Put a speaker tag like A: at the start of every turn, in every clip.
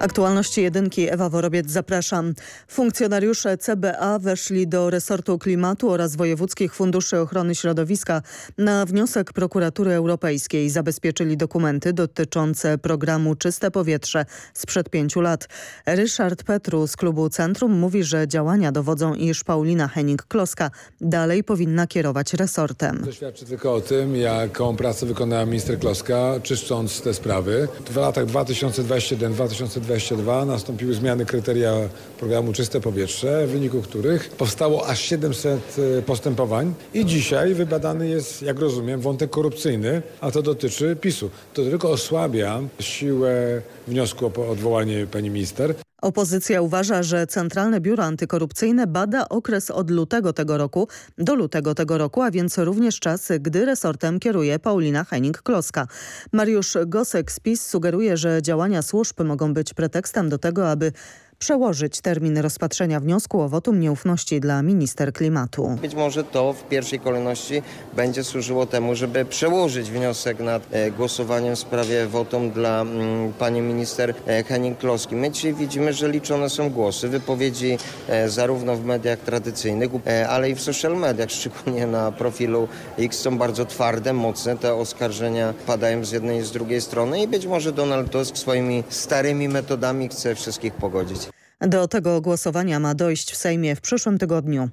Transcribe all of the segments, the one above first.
A: Aktualności jedynki Ewa Worobiec zapraszam. Funkcjonariusze CBA weszli do resortu klimatu oraz wojewódzkich funduszy ochrony środowiska na wniosek prokuratury europejskiej. Zabezpieczyli dokumenty dotyczące programu Czyste Powietrze sprzed pięciu lat. Ryszard Petru z klubu Centrum mówi, że działania dowodzą, iż Paulina Henning-Kloska dalej powinna kierować resortem.
B: To świadczy tylko o tym, jaką pracę wykonała minister Kloska, czyszcząc te sprawy. W latach 2021-2022 2022 nastąpiły zmiany kryteria programu Czyste Powietrze, w wyniku których powstało aż 700 e, postępowań i dzisiaj wybadany jest, jak rozumiem, wątek korupcyjny, a to dotyczy PiSu. To tylko osłabia siłę wniosku o odwołanie pani minister.
A: Opozycja uważa, że Centralne Biuro Antykorupcyjne bada okres od lutego tego roku do lutego tego roku, a więc również czas, gdy resortem kieruje Paulina Henning-Kloska. Mariusz Gosek z PiS sugeruje, że działania służb mogą być pretekstem do tego, aby przełożyć termin rozpatrzenia wniosku o wotum nieufności dla minister klimatu.
C: Być może to w pierwszej kolejności będzie służyło temu, żeby przełożyć wniosek nad e, głosowaniem w sprawie wotum dla mm, pani minister e, Henning-Kloski. My dzisiaj widzimy, że liczone są głosy, wypowiedzi e, zarówno w mediach tradycyjnych, ale i w social mediach, szczególnie na profilu X są bardzo twarde, mocne. Te oskarżenia padają z jednej i z drugiej strony i być może Donald Tusk swoimi starymi metodami chce wszystkich pogodzić.
A: Do tego głosowania ma dojść w Sejmie w przyszłym tygodniu.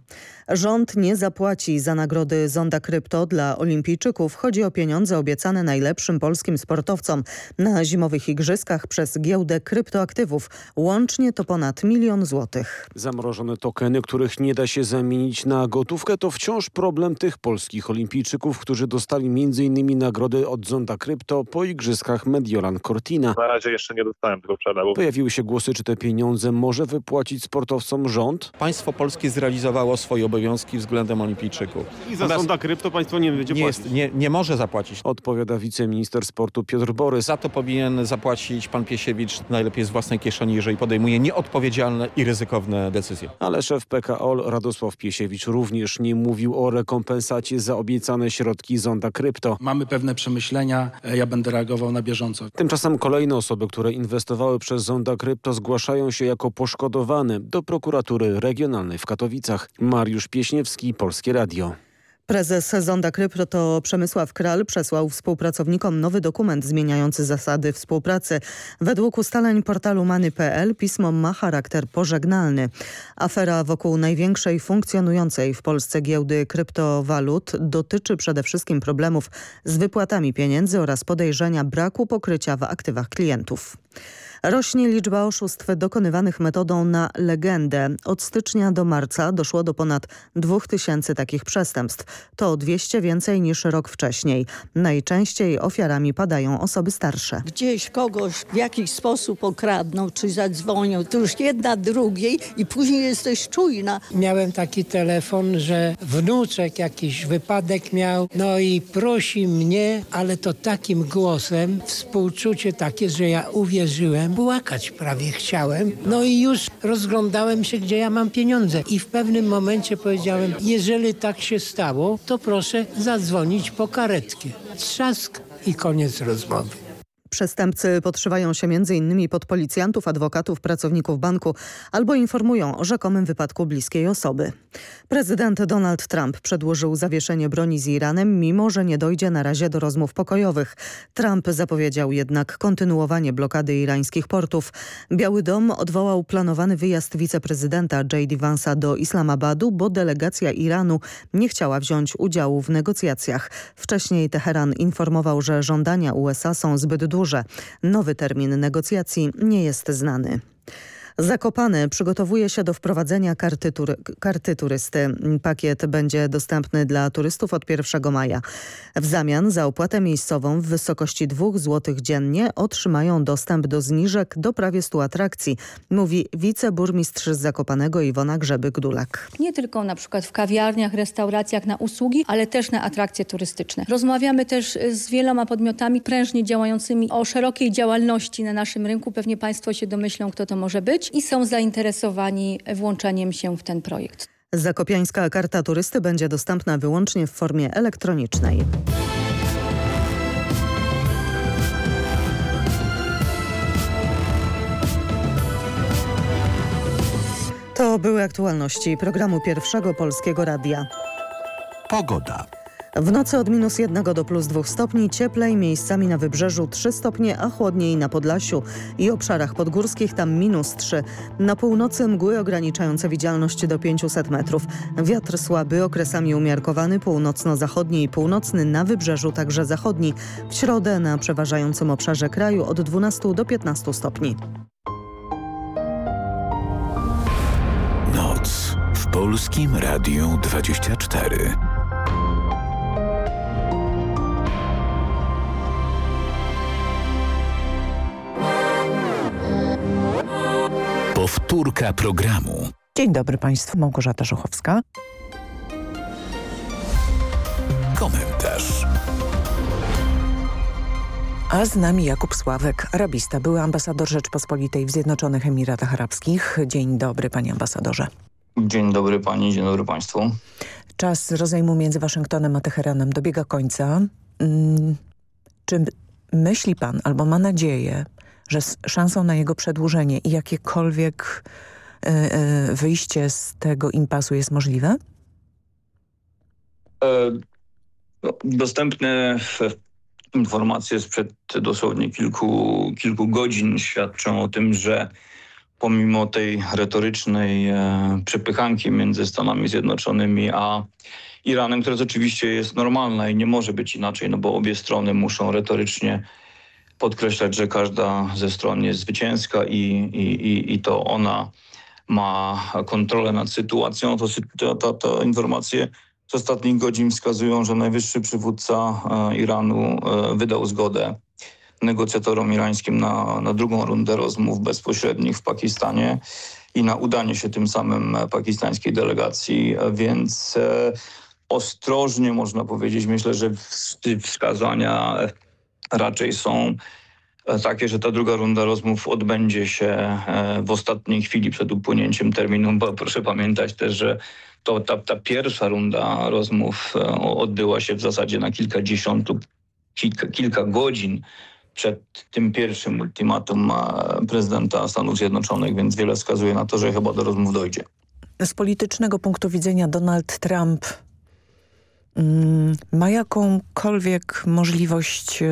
A: Rząd nie zapłaci za nagrody Zonda Krypto dla olimpijczyków. Chodzi o pieniądze obiecane najlepszym polskim sportowcom na zimowych igrzyskach przez giełdę kryptoaktywów. Łącznie to ponad milion złotych.
D: Zamrożone tokeny, których nie da się zamienić na gotówkę to wciąż problem tych polskich olimpijczyków, którzy dostali m.in. nagrody od Zonda Krypto po igrzyskach Mediolan Cortina.
E: Na razie jeszcze nie dostałem tego przelewu.
D: Pojawiły się głosy, czy te pieniądze może wypłacić sportowcom rząd?
F: Państwo polskie zrealizowało swoje obowiązki względem olimpijczyków.
E: I za sonda krypto państwo nie będzie
F: nie,
E: płacić.
F: jest, nie, nie może zapłacić.
D: Odpowiada wiceminister sportu Piotr Borys.
F: Za to powinien zapłacić pan Piesiewicz najlepiej z własnej kieszeni, jeżeli podejmuje nieodpowiedzialne i ryzykowne decyzje.
D: Ale szef PKO Radosław Piesiewicz również nie mówił o rekompensacie za obiecane środki Zonda Krypto.
G: Mamy pewne przemyślenia, e, ja będę reagował na bieżąco.
D: Tymczasem kolejne osoby, które inwestowały przez Zonda Krypto zgłaszają się jako poszkodowane do prokuratury regionalnej w Katowicach. Mariusz Pieśniewski, Polskie Radio.
A: Prezes Zonda Krypto to Przemysław Kral przesłał współpracownikom nowy dokument zmieniający zasady współpracy. Według ustaleń portalu Many.pl pismo ma charakter pożegnalny. Afera wokół największej funkcjonującej w Polsce giełdy kryptowalut dotyczy przede wszystkim problemów z wypłatami pieniędzy oraz podejrzenia braku pokrycia w aktywach klientów. Rośnie liczba oszustw dokonywanych metodą na legendę. Od stycznia do marca doszło do ponad 2000 takich przestępstw. To 200 więcej niż rok wcześniej. Najczęściej ofiarami padają osoby starsze.
H: Gdzieś kogoś w jakiś sposób okradną czy zadzwonią, to już jedna drugiej i później jesteś czujna.
I: Miałem taki telefon, że wnuczek jakiś wypadek miał, no i prosi mnie, ale to takim głosem, współczucie takie, że ja uwierzyłem, płakać prawie chciałem. No i już rozglądałem się, gdzie ja mam pieniądze. I w pewnym momencie powiedziałem, jeżeli tak się stało, to proszę zadzwonić po karetkę. Trzask i koniec rozmowy.
A: Przestępcy podszywają się m.in. pod policjantów, adwokatów, pracowników banku albo informują o rzekomym wypadku bliskiej osoby. Prezydent Donald Trump przedłożył zawieszenie broni z Iranem, mimo że nie dojdzie na razie do rozmów pokojowych. Trump zapowiedział jednak kontynuowanie blokady irańskich portów. Biały Dom odwołał planowany wyjazd wiceprezydenta J.D. Vance'a do Islamabadu, bo delegacja Iranu nie chciała wziąć udziału w negocjacjach. Wcześniej Teheran informował, że żądania USA są zbyt duże Nowy termin negocjacji nie jest znany. Zakopane przygotowuje się do wprowadzenia karty, karty, turysty. Pakiet będzie dostępny dla turystów od 1 maja. W zamian za opłatę miejscową w wysokości 2 zł dziennie otrzymają dostęp do zniżek do prawie 100 atrakcji, mówi wiceburmistrz z Zakopanego Iwona Grzebyk-Dulak.
J: Nie tylko na przykład w kawiarniach, restauracjach na usługi, ale też na atrakcje turystyczne. Rozmawiamy też z wieloma podmiotami prężnie działającymi o szerokiej działalności na naszym rynku. Pewnie Państwo się domyślą, kto to może być. Być i są zainteresowani włączeniem się w ten projekt.
A: Zakopiańska karta turysty będzie dostępna wyłącznie w formie elektronicznej. To były aktualności programu Pierwszego Polskiego Radia.
K: Pogoda.
A: W nocy od minus 1 do plus 2 stopni, cieplej, miejscami na wybrzeżu 3 stopnie, a chłodniej na Podlasiu i obszarach podgórskich tam minus 3. Na północy mgły ograniczające widzialność do 500 metrów. Wiatr słaby, okresami umiarkowany, północno-zachodni i północny, na wybrzeżu także zachodni. W środę na przeważającym obszarze kraju od 12 do 15 stopni.
K: Noc w Polskim Radiu 24. Powtórka programu.
L: Dzień dobry Państwu, Małgorzata Żuchowska.
K: Komentarz.
L: A z nami Jakub Sławek, arabista, były ambasador Rzeczpospolitej w Zjednoczonych Emiratach Arabskich. Dzień dobry panie ambasadorze.
M: Dzień dobry pani, dzień dobry państwu.
L: Czas rozejmu między Waszyngtonem a Teheranem dobiega końca. Hmm, czy myśli pan albo ma nadzieję, że z szansą na jego przedłużenie i jakiekolwiek y, y, wyjście z tego impasu jest możliwe?
M: E, no, dostępne informacje sprzed dosłownie kilku, kilku godzin świadczą o tym, że pomimo tej retorycznej e, przepychanki między Stanami Zjednoczonymi a Iranem, która oczywiście jest normalna i nie może być inaczej, no bo obie strony muszą retorycznie podkreślać, że każda ze stron jest zwycięska i, i, i to ona ma kontrolę nad sytuacją, to, to, to informacje z ostatnich godzin wskazują, że najwyższy przywódca e, Iranu e, wydał zgodę negocjatorom irańskim na, na drugą rundę rozmów bezpośrednich w Pakistanie i na udanie się tym samym pakistańskiej delegacji, więc e, ostrożnie można powiedzieć. Myślę, że wskazania raczej są e, takie, że ta druga runda rozmów odbędzie się e, w ostatniej chwili przed upłynięciem terminu, bo proszę pamiętać też, że to ta, ta pierwsza runda rozmów e, odbyła się w zasadzie na kilkadziesiąt lub kilka, kilka godzin przed tym pierwszym ultimatum prezydenta Stanów Zjednoczonych, więc wiele wskazuje na to, że chyba do rozmów dojdzie.
L: Z politycznego punktu widzenia Donald Trump ma jakąkolwiek możliwość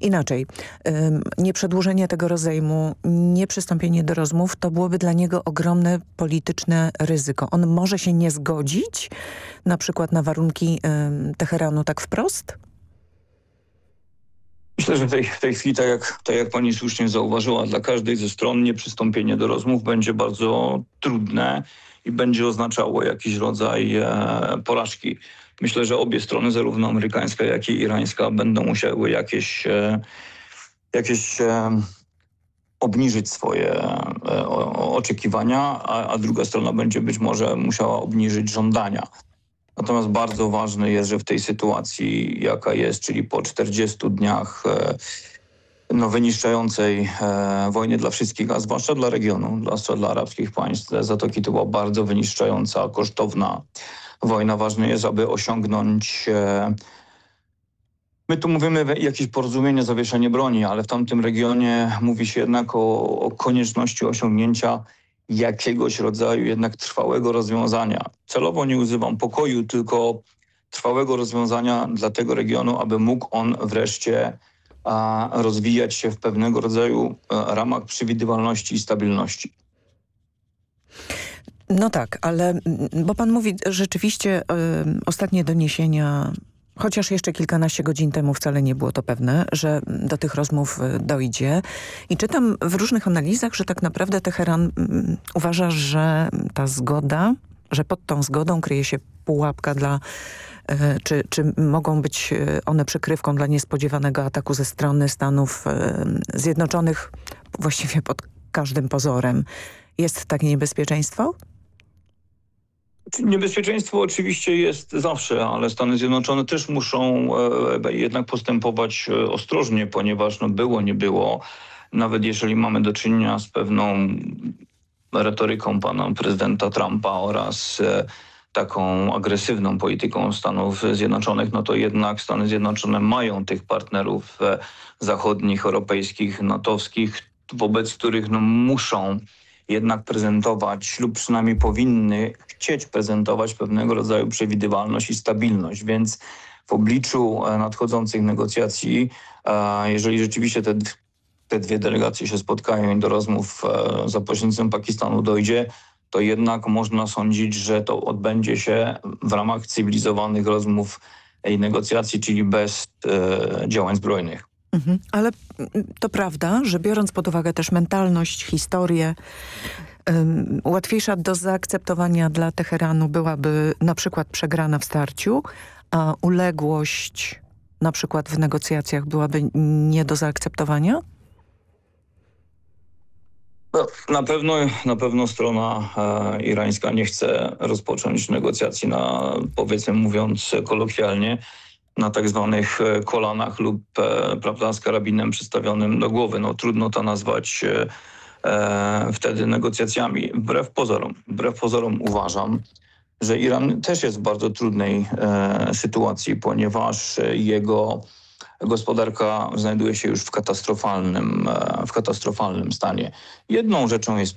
L: inaczej. Nieprzedłużenie tego rozejmu, nieprzystąpienie do rozmów, to byłoby dla niego ogromne polityczne ryzyko. On może się nie zgodzić na przykład na warunki Teheranu tak wprost?
M: Myślę, że w tej, w tej chwili, tak jak, tak jak pani słusznie zauważyła, dla każdej ze stron nieprzystąpienie do rozmów będzie bardzo trudne i będzie oznaczało jakiś rodzaj e, porażki. Myślę, że obie strony, zarówno amerykańska, jak i irańska, będą musiały jakieś, e, jakieś e, obniżyć swoje e, oczekiwania, a, a druga strona będzie być może musiała obniżyć żądania. Natomiast bardzo ważne jest, że w tej sytuacji, jaka jest, czyli po 40 dniach no, wyniszczającej e, wojny dla wszystkich, a zwłaszcza dla regionu, zwłaszcza dla arabskich państw. Zatoki to była bardzo wyniszczająca, kosztowna wojna. Ważne jest, aby osiągnąć... E, my tu mówimy jakieś porozumienie, zawieszenie broni, ale w tamtym regionie mówi się jednak o, o konieczności osiągnięcia jakiegoś rodzaju jednak trwałego rozwiązania. Celowo nie używam pokoju, tylko trwałego rozwiązania dla tego regionu, aby mógł on wreszcie rozwijać się w pewnego rodzaju e, ramach przewidywalności i stabilności.
L: No tak, ale mm, bo pan mówi rzeczywiście y, ostatnie doniesienia chociaż jeszcze kilkanaście godzin temu wcale nie było to pewne, że do tych rozmów y, dojdzie. I czytam w różnych analizach, że tak naprawdę Teheran um, uważa, że ta zgoda, że pod tą zgodą kryje się pułapka dla y, czy, czy mogą być one przykrywką dla niespodziewanego ataku ze strony Stanów Zjednoczonych właściwie pod każdym pozorem. Jest takie niebezpieczeństwo?
M: Niebezpieczeństwo oczywiście jest zawsze, ale Stany Zjednoczone też muszą e, jednak postępować e, ostrożnie, ponieważ no było, nie było, nawet jeżeli mamy do czynienia z pewną retoryką pana prezydenta Trumpa oraz taką agresywną polityką Stanów Zjednoczonych, no to jednak Stany Zjednoczone mają tych partnerów zachodnich, europejskich, natowskich, wobec których no, muszą jednak prezentować lub przynajmniej powinny chcieć prezentować pewnego rodzaju przewidywalność i stabilność, więc w obliczu e, nadchodzących negocjacji, e, jeżeli rzeczywiście te, te dwie delegacje się spotkają i do rozmów e, za pośrednictwem Pakistanu dojdzie, to jednak można sądzić, że to odbędzie się w ramach cywilizowanych rozmów i negocjacji, czyli bez e, działań zbrojnych.
L: Mhm. Ale to prawda, że biorąc pod uwagę też mentalność, historię, łatwiejsza do zaakceptowania dla Teheranu byłaby na przykład przegrana w starciu, a uległość na przykład w negocjacjach byłaby nie do zaakceptowania?
M: No, na pewno, na pewno strona e, irańska nie chce rozpocząć negocjacji na, powiedzmy mówiąc kolokwialnie, na tak zwanych e, kolanach lub e, prawda, z karabinem przystawionym do głowy. No, trudno to nazwać e, wtedy negocjacjami. Wbrew pozorom, wbrew pozorom uważam, że Iran też jest w bardzo trudnej e, sytuacji, ponieważ jego gospodarka znajduje się już w katastrofalnym, w katastrofalnym stanie. Jedną rzeczą jest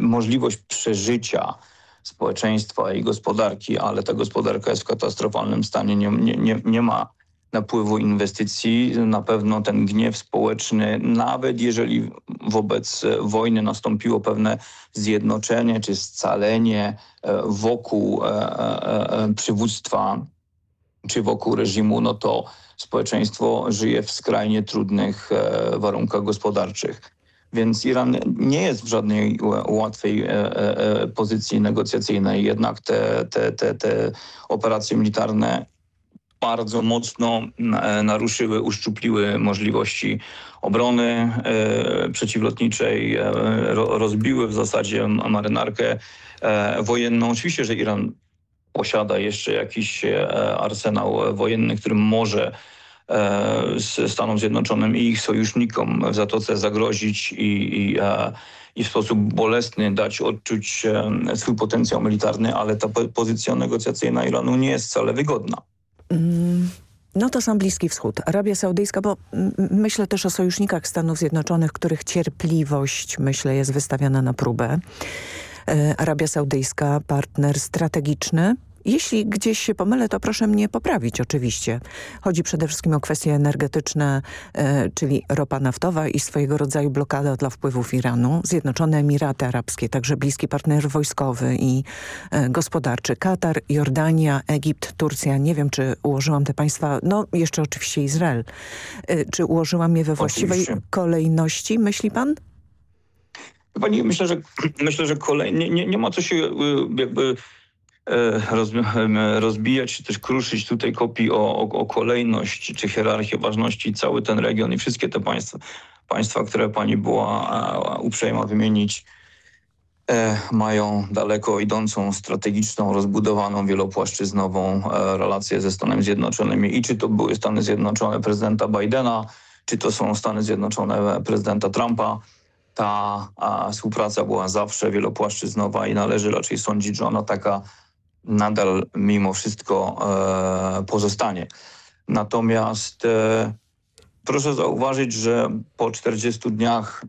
M: możliwość przeżycia społeczeństwa i gospodarki, ale ta gospodarka jest w katastrofalnym stanie, nie, nie, nie ma napływu inwestycji. Na pewno ten gniew społeczny, nawet jeżeli wobec wojny nastąpiło pewne zjednoczenie czy scalenie e, wokół e, e, przywództwa czy wokół reżimu, no to społeczeństwo żyje w skrajnie trudnych warunkach gospodarczych. Więc Iran nie jest w żadnej łatwej e, e, e, pozycji negocjacyjnej. Jednak te, te, te, te operacje militarne bardzo mocno naruszyły, uszczupliły możliwości obrony przeciwlotniczej, rozbiły w zasadzie marynarkę wojenną. Oczywiście, że Iran posiada jeszcze jakiś arsenał wojenny, którym może z Stanom Zjednoczonym i ich sojusznikom w Zatoce zagrozić i, i, i w sposób bolesny dać odczuć swój potencjał militarny, ale ta pozycja negocjacyjna Iranu nie jest wcale wygodna.
L: Mm. No to sam Bliski Wschód, Arabia Saudyjska, bo myślę też o sojusznikach Stanów Zjednoczonych, których cierpliwość, myślę, jest wystawiana na próbę. E, Arabia Saudyjska, partner strategiczny, jeśli gdzieś się pomylę, to proszę mnie poprawić oczywiście. Chodzi przede wszystkim o kwestie energetyczne, e, czyli ropa naftowa i swojego rodzaju blokada dla wpływów Iranu. Zjednoczone Emiraty Arabskie, także bliski partner wojskowy i e, gospodarczy. Katar, Jordania, Egipt, Turcja. Nie wiem, czy ułożyłam te państwa, no jeszcze oczywiście Izrael. E, czy ułożyłam je we właściwej oczywiście. kolejności, myśli pan?
M: Pani, myślę, że myślę, że kolej, nie, nie, nie ma co się jakby E, rozbijać czy też kruszyć tutaj kopii o, o, o kolejność czy hierarchię ważności cały ten region i wszystkie te państwa, państwa które pani była uprzejma wymienić, e, mają daleko idącą, strategiczną, rozbudowaną, wielopłaszczyznową e, relację ze Stanami Zjednoczonymi. I czy to były Stany Zjednoczone prezydenta Bidena, czy to są Stany Zjednoczone prezydenta Trumpa, ta współpraca była zawsze wielopłaszczyznowa i należy raczej sądzić, że ona taka nadal mimo wszystko e, pozostanie. Natomiast e, proszę zauważyć, że po 40 dniach,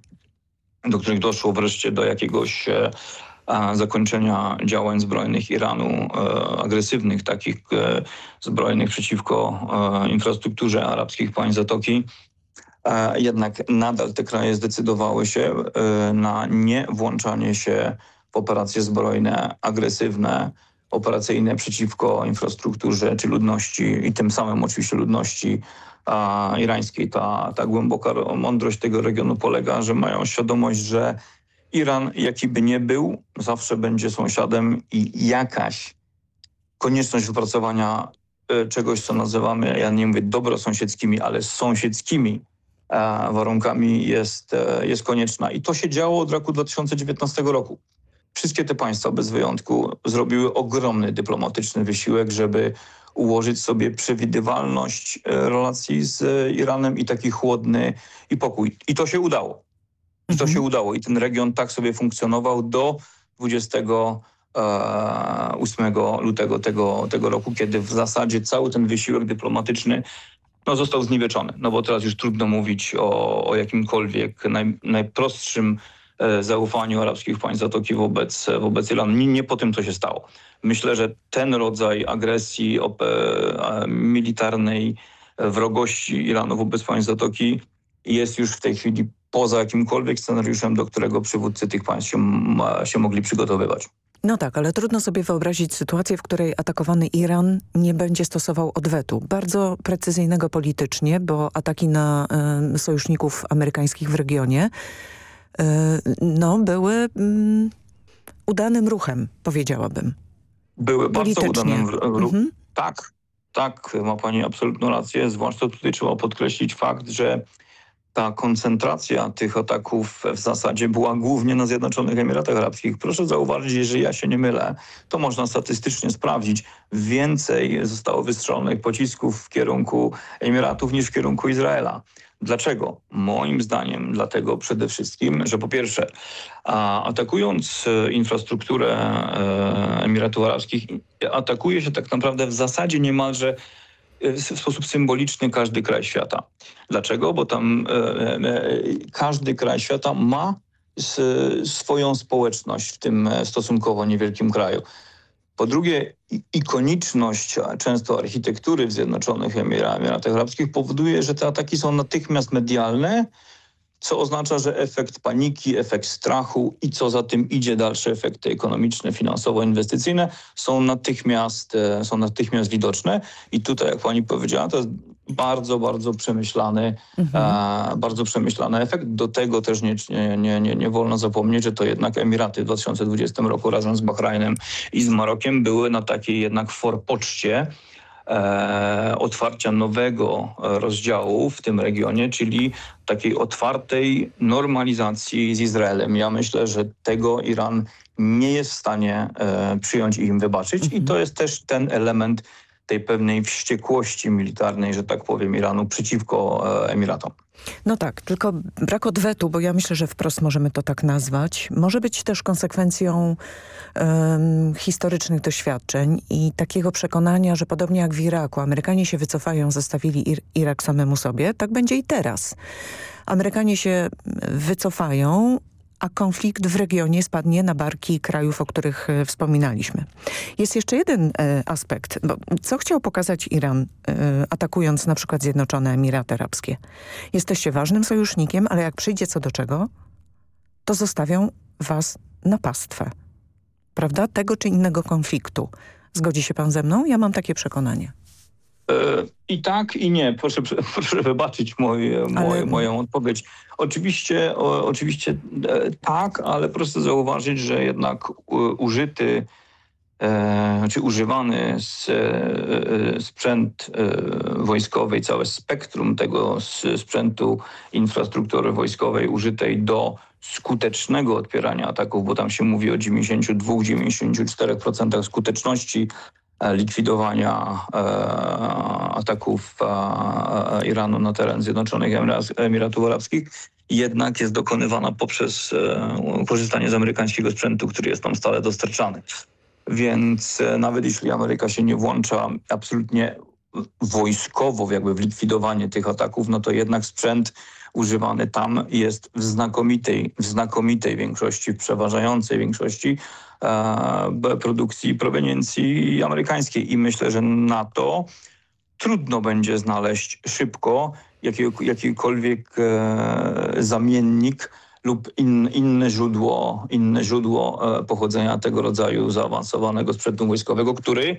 M: do których doszło wreszcie do jakiegoś e, zakończenia działań zbrojnych Iranu, agresywnych takich zbrojnych przeciwko infrastrukturze arabskich państw Zatoki, jednak nadal te kraje zdecydowały się na nie włączanie się w operacje zbrojne agresywne, operacyjne przeciwko infrastrukturze czy ludności i tym samym oczywiście ludności a, irańskiej. Ta, ta głęboka mądrość tego regionu polega, że mają świadomość, że Iran, jaki by nie był, zawsze będzie sąsiadem i jakaś konieczność wypracowania y, czegoś, co nazywamy, ja nie mówię dobrosąsiedzkimi, ale sąsiedzkimi e, warunkami jest, e, jest konieczna. I to się działo od roku 2019 roku. Wszystkie te państwa bez wyjątku zrobiły ogromny dyplomatyczny wysiłek, żeby ułożyć sobie przewidywalność e, relacji z Iranem i taki chłodny i pokój. I to się udało. I to się udało i ten region tak sobie funkcjonował do 28 lutego tego, tego roku, kiedy w zasadzie cały ten wysiłek dyplomatyczny no, został zniweczony. No bo teraz już trudno mówić o, o jakimkolwiek naj, najprostszym e, zaufaniu arabskich państw Zatoki wobec, wobec Iranu. Nie, nie po tym, co się stało. Myślę, że ten rodzaj agresji op, e, militarnej, e, wrogości Iranu wobec państw Zatoki jest już w tej chwili poza jakimkolwiek scenariuszem, do którego przywódcy tych państw się, się mogli przygotowywać.
L: No tak, ale trudno sobie wyobrazić sytuację, w której atakowany Iran nie będzie stosował odwetu. Bardzo precyzyjnego politycznie, bo ataki na y, sojuszników amerykańskich w regionie no, były y, udanym ruchem, powiedziałabym.
M: Były bardzo udanym ruchem. Mhm. Tak, tak, ma pani absolutną rację. Zwłaszcza tutaj trzeba podkreślić fakt, że ta koncentracja tych ataków w zasadzie była głównie na Zjednoczonych Emiratach Arabskich. Proszę zauważyć, jeżeli ja się nie mylę, to można statystycznie sprawdzić. Więcej zostało wystrzelonych pocisków w kierunku Emiratów niż w kierunku Izraela. Dlaczego? Moim zdaniem dlatego przede wszystkim, że po pierwsze atakując e, infrastrukturę e, Emiratów Arabskich atakuje się tak naprawdę w zasadzie niemalże w sposób symboliczny każdy kraj świata. Dlaczego? Bo tam e, e, każdy kraj świata ma swoją społeczność w tym e, stosunkowo niewielkim kraju. Po drugie, ikoniczność często architektury w Zjednoczonych Emiratach Arabskich powoduje, że te ataki są natychmiast medialne, co oznacza, że efekt paniki, efekt strachu i co za tym idzie dalsze efekty ekonomiczne, finansowo-inwestycyjne są natychmiast, e, są natychmiast widoczne. I tutaj, jak pani powiedziała, to jest bardzo, bardzo przemyślany, mhm. e, bardzo przemyślany efekt. Do tego też nie, nie, nie, nie wolno zapomnieć, że to jednak Emiraty w 2020 roku razem z Bahrajnem i z Marokiem były na takiej jednak forpoczcie, e, otwarcia nowego rozdziału w tym regionie, czyli takiej otwartej normalizacji z Izraelem. Ja myślę, że tego Iran nie jest w stanie e, przyjąć i im wybaczyć mhm. i to jest też ten element tej pewnej wściekłości militarnej, że tak powiem, Iranu przeciwko e, Emiratom.
L: No tak, tylko brak odwetu, bo ja myślę, że wprost możemy to tak nazwać, może być też konsekwencją um, historycznych doświadczeń i takiego przekonania, że podobnie jak w Iraku, Amerykanie się wycofają, zostawili Ir Irak samemu sobie, tak będzie i teraz. Amerykanie się wycofają, a konflikt w regionie spadnie na barki krajów, o których e, wspominaliśmy. Jest jeszcze jeden e, aspekt. Bo co chciał pokazać Iran, e, atakując na przykład Zjednoczone Emiraty Arabskie? Jesteście ważnym sojusznikiem, ale jak przyjdzie co do czego, to zostawią was na pastwę. Prawda? Tego czy innego konfliktu. Zgodzi się pan ze mną? Ja mam takie przekonanie.
M: I tak, i nie. Proszę, proszę wybaczyć moje, moją odpowiedź. Oczywiście, o, oczywiście e, tak, ale proszę zauważyć, że jednak użyty e, czy używany z, e, sprzęt e, wojskowy, całe spektrum tego sprzętu infrastruktury wojskowej użytej do skutecznego odpierania ataków, bo tam się mówi o 92-94% skuteczności E, likwidowania e, ataków e, Iranu na teren Zjednoczonych Emiratów Arabskich jednak jest dokonywana poprzez korzystanie z amerykańskiego sprzętu, który jest tam stale dostarczany. Więc nawet jeśli Ameryka się nie włącza absolutnie wojskowo jakby w likwidowanie tych ataków, no to jednak sprzęt używany tam jest w znakomitej, w znakomitej większości, w przeważającej większości e, produkcji proweniencji amerykańskiej i myślę, że na to trudno będzie znaleźć szybko jakikolwiek e, zamiennik lub in, inne źródło, inne źródło e, pochodzenia tego rodzaju zaawansowanego sprzętu wojskowego, który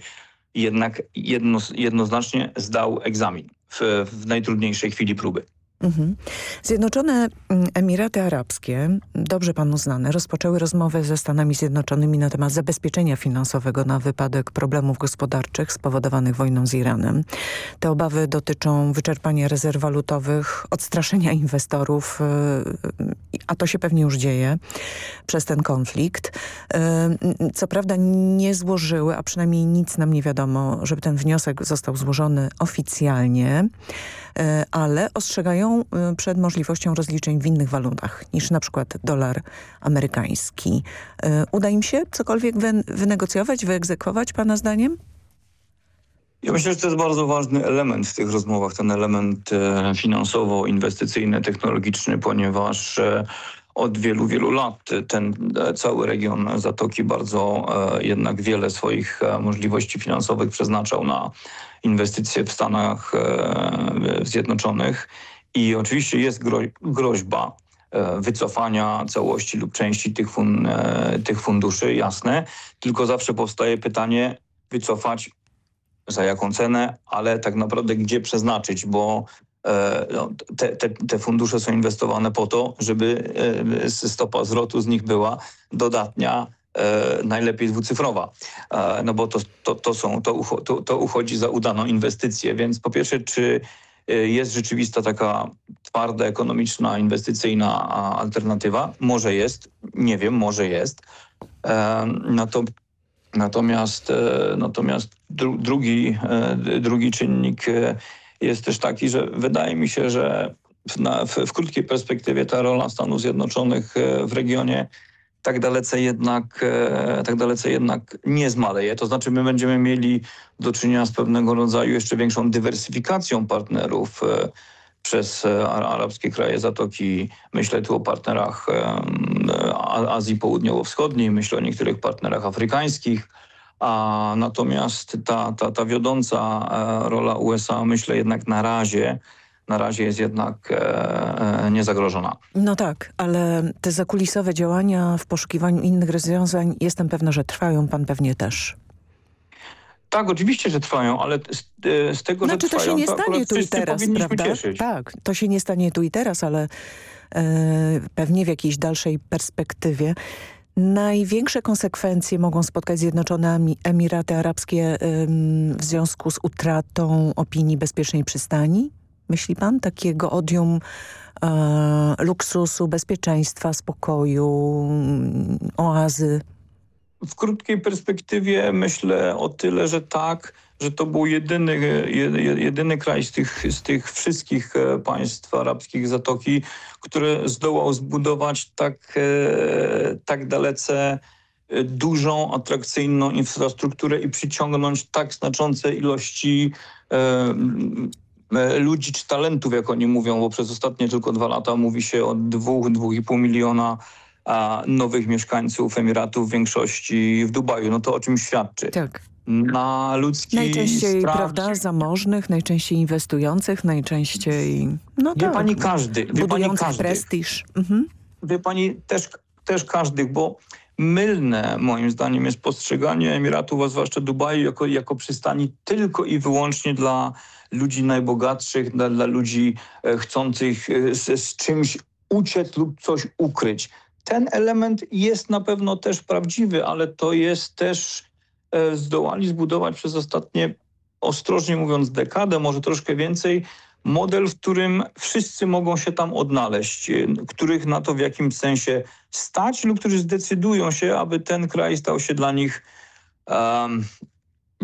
M: jednak jedno, jednoznacznie zdał egzamin w, w najtrudniejszej chwili próby.
L: Mhm. Zjednoczone mm, Emiraty Arabskie, dobrze panu znane, rozpoczęły rozmowę ze Stanami Zjednoczonymi na temat zabezpieczenia finansowego na wypadek problemów gospodarczych spowodowanych wojną z Iranem. Te obawy dotyczą wyczerpania rezerw walutowych, odstraszenia inwestorów, y, a to się pewnie już dzieje przez ten konflikt. Y, co prawda nie złożyły, a przynajmniej nic nam nie wiadomo, żeby ten wniosek został złożony oficjalnie, y, ale ostrzegają y, przed możliwością rozliczeń w innych walutach niż na przykład dolar amerykański. Y, uda im się cokolwiek wy, wynegocjować, wyegzekwować pana zdaniem?
M: Ja myślę, że to jest bardzo ważny element w tych rozmowach, ten element e, finansowo-inwestycyjny, technologiczny, ponieważ e, od wielu, wielu lat ten e, cały region Zatoki bardzo jednak wiele swoich możliwości finansowych przeznaczał na inwestycje w Stanach Zjednoczonych. I oczywiście jest groźba wycofania całości lub części tych, fun tych funduszy, jasne, tylko zawsze powstaje pytanie, wycofać za jaką cenę, ale tak naprawdę gdzie przeznaczyć, bo e, no, te, te, te, fundusze są inwestowane po to, żeby e, stopa zwrotu z nich była dodatnia, e, najlepiej dwucyfrowa. No bo to, to, to, są, to, to, to uchodzi za udaną inwestycję. Więc po pierwsze, czy jest rzeczywista taka twarda, ekonomiczna, inwestycyjna alternatywa? Może jest, nie wiem, może jest. To Natomiast, e, natomiast dru, drugi, e, drugi czynnik e, jest też taki, że wydaje mi się, że w, na, w, w krótkiej perspektywie ta rola Stanów Zjednoczonych w regionie tak dalece jednak, tak dalece jednak nie zmaleje. To znaczy my będziemy mieli do czynienia z pewnego rodzaju jeszcze większą dywersyfikacją partnerów przez arabskie kraje Zatoki. Myślę tu o partnerach Azji Południowo-Wschodniej, myślę o niektórych partnerach afrykańskich, a natomiast ta, ta, ta wiodąca e, rola USA myślę jednak na razie na razie jest jednak e, e, niezagrożona.
L: No tak, ale te zakulisowe działania w poszukiwaniu innych rozwiązań jestem pewna, że trwają. Pan pewnie też.
M: Tak, oczywiście, że trwają, ale z, z tego,
L: znaczy,
M: że trwają,
L: to się nie stanie tu i teraz, prawda?
M: Cieszyć.
L: Tak, to się nie stanie tu i teraz, ale e, pewnie w jakiejś dalszej perspektywie. Największe konsekwencje mogą spotkać Zjednoczone Emiraty Arabskie w związku z utratą opinii bezpiecznej przystani? Myśli pan takiego odium e, luksusu, bezpieczeństwa, spokoju, oazy?
M: W krótkiej perspektywie myślę o tyle, że tak, że to był jedyny, jedyny kraj z tych, z tych wszystkich e, państw arabskich Zatoki, który zdołał zbudować tak, e, tak dalece e, dużą, atrakcyjną infrastrukturę i przyciągnąć tak znaczące ilości ludzi czy talentów, jak oni mówią, bo przez ostatnie tylko dwa lata mówi się o dwóch, dwóch i pół miliona nowych mieszkańców Emiratów, w większości w Dubaju. No to o czym świadczy?
L: Tak
M: na ludzki
L: Najczęściej,
M: strach.
L: prawda, zamożnych, najczęściej inwestujących, najczęściej... No
M: wie
L: tak,
M: pani każdy. Wie pani każdy.
L: prestiż. Mhm.
M: Wie pani też, też każdych, bo mylne moim zdaniem jest postrzeganie Emiratów, a zwłaszcza Dubaju jako, jako przystani tylko i wyłącznie dla ludzi najbogatszych, dla, dla ludzi e, chcących e, z, z czymś uciec lub coś ukryć. Ten element jest na pewno też prawdziwy, ale to jest też E, zdołali zbudować przez ostatnie, ostrożnie mówiąc, dekadę, może troszkę więcej, model, w którym wszyscy mogą się tam odnaleźć, których na to w jakimś sensie stać lub którzy zdecydują się, aby ten kraj stał się dla nich um,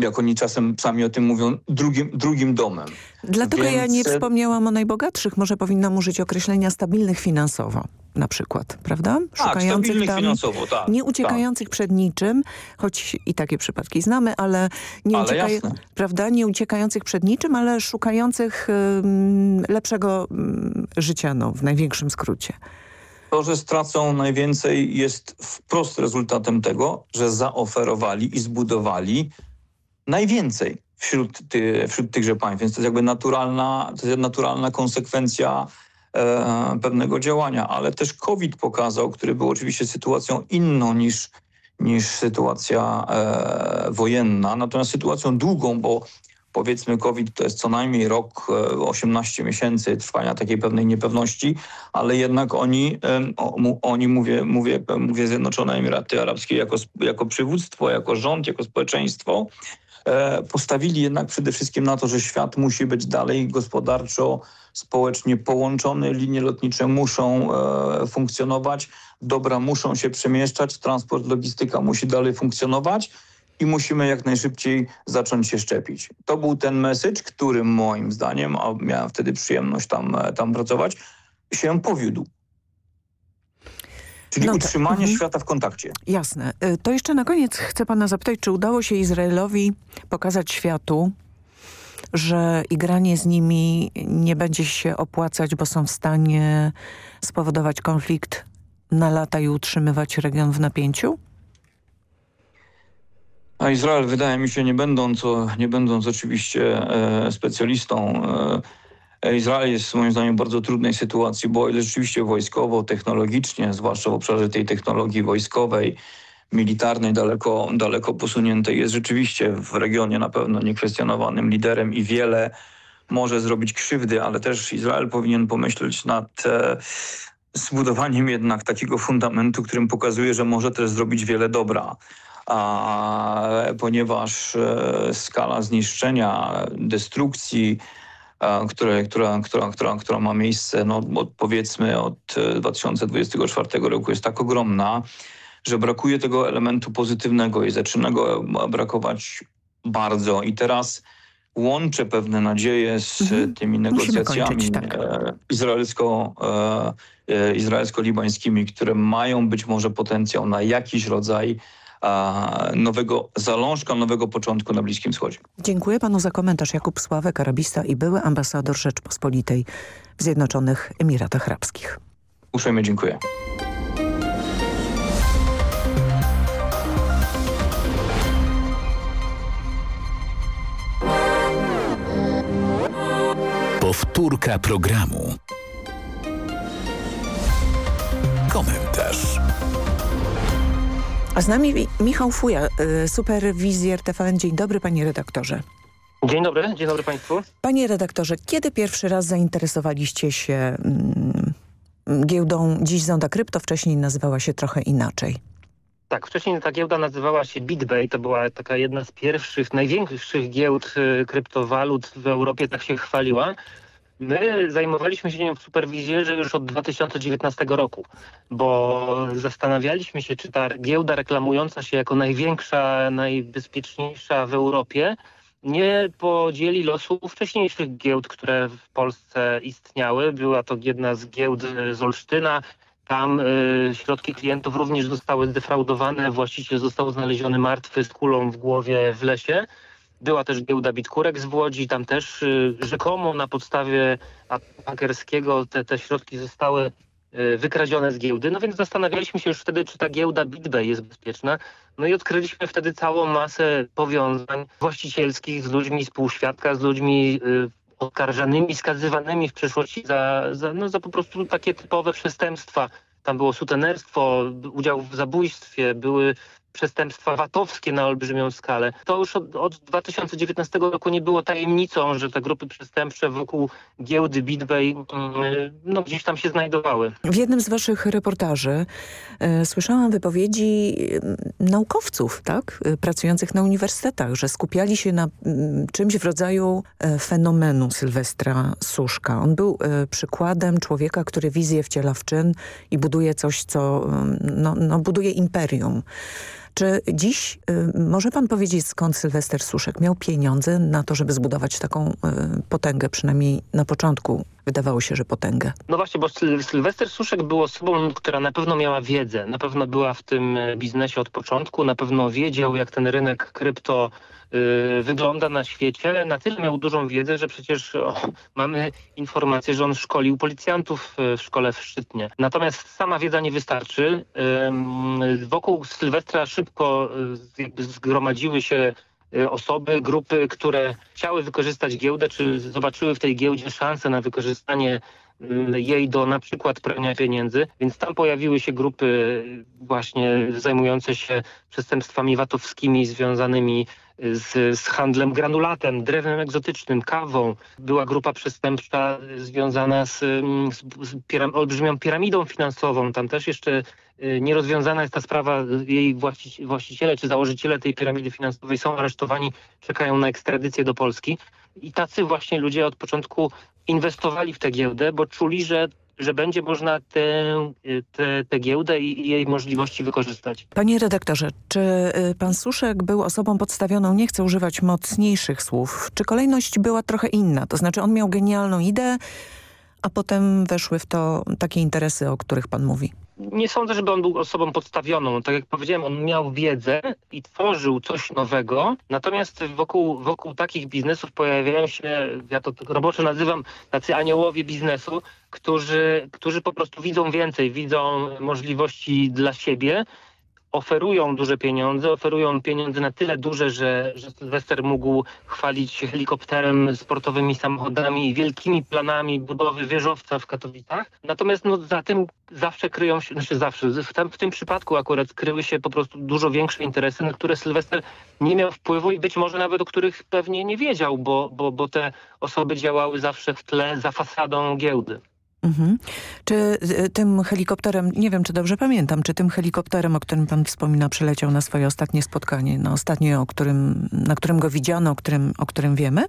M: jak oni czasem sami o tym mówią, drugim, drugim domem.
L: Dlatego Więc... ja nie wspomniałam o najbogatszych. Może powinnam użyć określenia stabilnych finansowo na przykład, prawda?
M: Tak, Szukających tam, finansowo, tak.
L: Nie uciekających tak. przed niczym, choć i takie przypadki znamy, ale nie, ale prawda? nie uciekających przed niczym, ale szukających um, lepszego um, życia, no, w największym skrócie.
M: To, że stracą najwięcej jest wprost rezultatem tego, że zaoferowali i zbudowali najwięcej wśród, ty, wśród tychże państw. Więc to jest jakby naturalna, to jest naturalna konsekwencja e, pewnego działania. Ale też COVID pokazał, który był oczywiście sytuacją inną niż, niż sytuacja e, wojenna, natomiast sytuacją długą, bo powiedzmy COVID to jest co najmniej rok, 18 e, miesięcy trwania takiej pewnej niepewności, ale jednak oni, oni mówię, mówię, mówię Zjednoczone Emiraty Arabskie jako, jako przywództwo, jako rząd, jako społeczeństwo, postawili jednak przede wszystkim na to, że świat musi być dalej gospodarczo, społecznie połączony, linie lotnicze muszą e, funkcjonować, dobra muszą się przemieszczać, transport, logistyka musi dalej funkcjonować i musimy jak najszybciej zacząć się szczepić. To był ten message, który moim zdaniem, a miałem wtedy przyjemność tam, tam pracować, się powiódł. Czyli no utrzymanie mhm. świata w kontakcie.
L: Jasne. Y, to jeszcze na koniec chcę pana zapytać, czy udało się Izraelowi pokazać światu, że igranie z nimi nie będzie się opłacać, bo są w stanie spowodować konflikt na lata i utrzymywać region w napięciu?
M: A Izrael wydaje mi się, nie będąc, nie będąc oczywiście e, specjalistą, e, Izrael jest moim zdaniem w bardzo trudnej sytuacji, bo ile rzeczywiście wojskowo, technologicznie, zwłaszcza w obszarze tej technologii wojskowej, militarnej daleko, daleko posuniętej, jest rzeczywiście w regionie na pewno niekwestionowanym liderem i wiele może zrobić krzywdy, ale też Izrael powinien pomyśleć nad e, zbudowaniem jednak takiego fundamentu, którym pokazuje, że może też zrobić wiele dobra. A, ponieważ e, skala zniszczenia, destrukcji, które, która, która, która, która ma miejsce no, od, powiedzmy od 2024 e, roku jest tak ogromna, że brakuje tego elementu pozytywnego i zaczyna go brakować bardzo. I teraz łączę pewne nadzieje z mhm. tymi negocjacjami tak. E, izraelsko, e, e, izraelsko-libańskimi, które mają być może potencjał na jakiś rodzaj nowego zalążka, nowego początku na Bliskim Wschodzie.
L: Dziękuję panu za komentarz. Jakub Sławek, arabista i były ambasador Rzeczpospolitej w Zjednoczonych Emiratach Arabskich.
M: Uprzejmie dziękuję.
K: Powtórka programu. Komentarz.
L: A z nami Michał Fuja, y, superwizjer TVN. Dzień dobry panie redaktorze.
N: Dzień dobry, dzień dobry państwu.
L: Panie redaktorze, kiedy pierwszy raz zainteresowaliście się mm, giełdą Dziś Zonda Krypto? Wcześniej nazywała się trochę inaczej.
N: Tak, wcześniej ta giełda nazywała się BitBay. To była taka jedna z pierwszych, największych giełd y, kryptowalut w Europie, tak się chwaliła. My zajmowaliśmy się nią w superwizjerze już od 2019 roku, bo zastanawialiśmy się, czy ta giełda reklamująca się jako największa, najbezpieczniejsza w Europie nie podzieli losu wcześniejszych giełd, które w Polsce istniały. Była to jedna z giełd z Olsztyna, tam y, środki klientów również zostały zdefraudowane, właściciel został znaleziony martwy z kulą w głowie w lesie. Była też giełda Bitkurek z Łodzi, tam też y, rzekomo na podstawie hakerskiego te, te środki zostały y, wykradzione z giełdy. No więc zastanawialiśmy się już wtedy, czy ta giełda BitBay jest bezpieczna. No i odkryliśmy wtedy całą masę powiązań właścicielskich z ludźmi z półświadka, z ludźmi y, oskarżanymi, skazywanymi w przeszłości za, za, no, za po prostu takie typowe przestępstwa. Tam było sutenerstwo, udział w zabójstwie, były przestępstwa VAT-owskie na olbrzymią skalę. To już od, od 2019 roku nie było tajemnicą, że te grupy przestępcze wokół giełdy BitBay mm, no, gdzieś tam się znajdowały.
L: W jednym z waszych reportaży e, słyszałam wypowiedzi e, naukowców, tak, e, pracujących na uniwersytetach, że skupiali się na m, czymś w rodzaju e, fenomenu Sylwestra Suszka. On był przykładem człowieka, który wizję wciela w czyn i buduje coś, co no, no buduje imperium. Czy dziś y, może pan powiedzieć, skąd Sylwester Suszek miał pieniądze na to, żeby zbudować taką y, potęgę, przynajmniej na początku wydawało się, że potęgę?
N: No właśnie, bo Sylwester Suszek był osobą, która na pewno miała wiedzę, na pewno była w tym e, biznesie od początku, na pewno wiedział, jak ten rynek krypto Y, wygląda na świecie. Na tyle miał dużą wiedzę, że przecież o, mamy informację, że on szkolił policjantów y, w szkole w Szczytnie. Natomiast sama wiedza nie wystarczy. Wokół Sylwestra szybko y, zgromadziły się osoby, grupy, które chciały wykorzystać giełdę, czy zobaczyły w tej giełdzie szansę na wykorzystanie jej do na przykład prania pieniędzy, więc tam pojawiły się grupy właśnie zajmujące się przestępstwami watowskimi związanymi z, z handlem granulatem, drewnem egzotycznym, kawą. Była grupa przestępcza związana z, mm, z, z piram, olbrzymią piramidą finansową. Tam też jeszcze y, nierozwiązana jest ta sprawa. Jej właścici właściciele czy założyciele tej piramidy finansowej są aresztowani, czekają na ekstradycję do Polski. I tacy właśnie ludzie od początku inwestowali w tę giełdę, bo czuli, że że będzie można tę te, te giełdę i, i jej możliwości wykorzystać.
L: Panie redaktorze, czy y, pan Suszek był osobą podstawioną, nie chcę używać mocniejszych słów, czy kolejność była trochę inna? To znaczy on miał genialną ideę, a potem weszły w to takie interesy, o których pan mówi.
N: Nie sądzę, żeby on był osobą podstawioną. Tak jak powiedziałem, on miał wiedzę i tworzył coś nowego, natomiast wokół, wokół takich biznesów pojawiają się, ja to roboczo nazywam, tacy aniołowie biznesu, którzy, którzy po prostu widzą więcej, widzą możliwości dla siebie, oferują duże pieniądze, oferują pieniądze na tyle duże, że, że Sylwester mógł chwalić się helikopterem, sportowymi samochodami, wielkimi planami budowy wieżowca w Katowicach. Natomiast no, za tym zawsze kryją się, znaczy zawsze, w, tam, w tym przypadku akurat kryły się po prostu dużo większe interesy, na które Sylwester nie miał wpływu i być może nawet o których pewnie nie wiedział, bo, bo, bo te osoby działały zawsze w tle za fasadą giełdy.
L: Mhm. Czy y, tym helikopterem, nie wiem czy dobrze pamiętam, czy tym helikopterem, o którym pan wspomina, przyleciał na swoje ostatnie spotkanie, na ostatnie, o którym, na którym go widziano, o którym, o którym wiemy?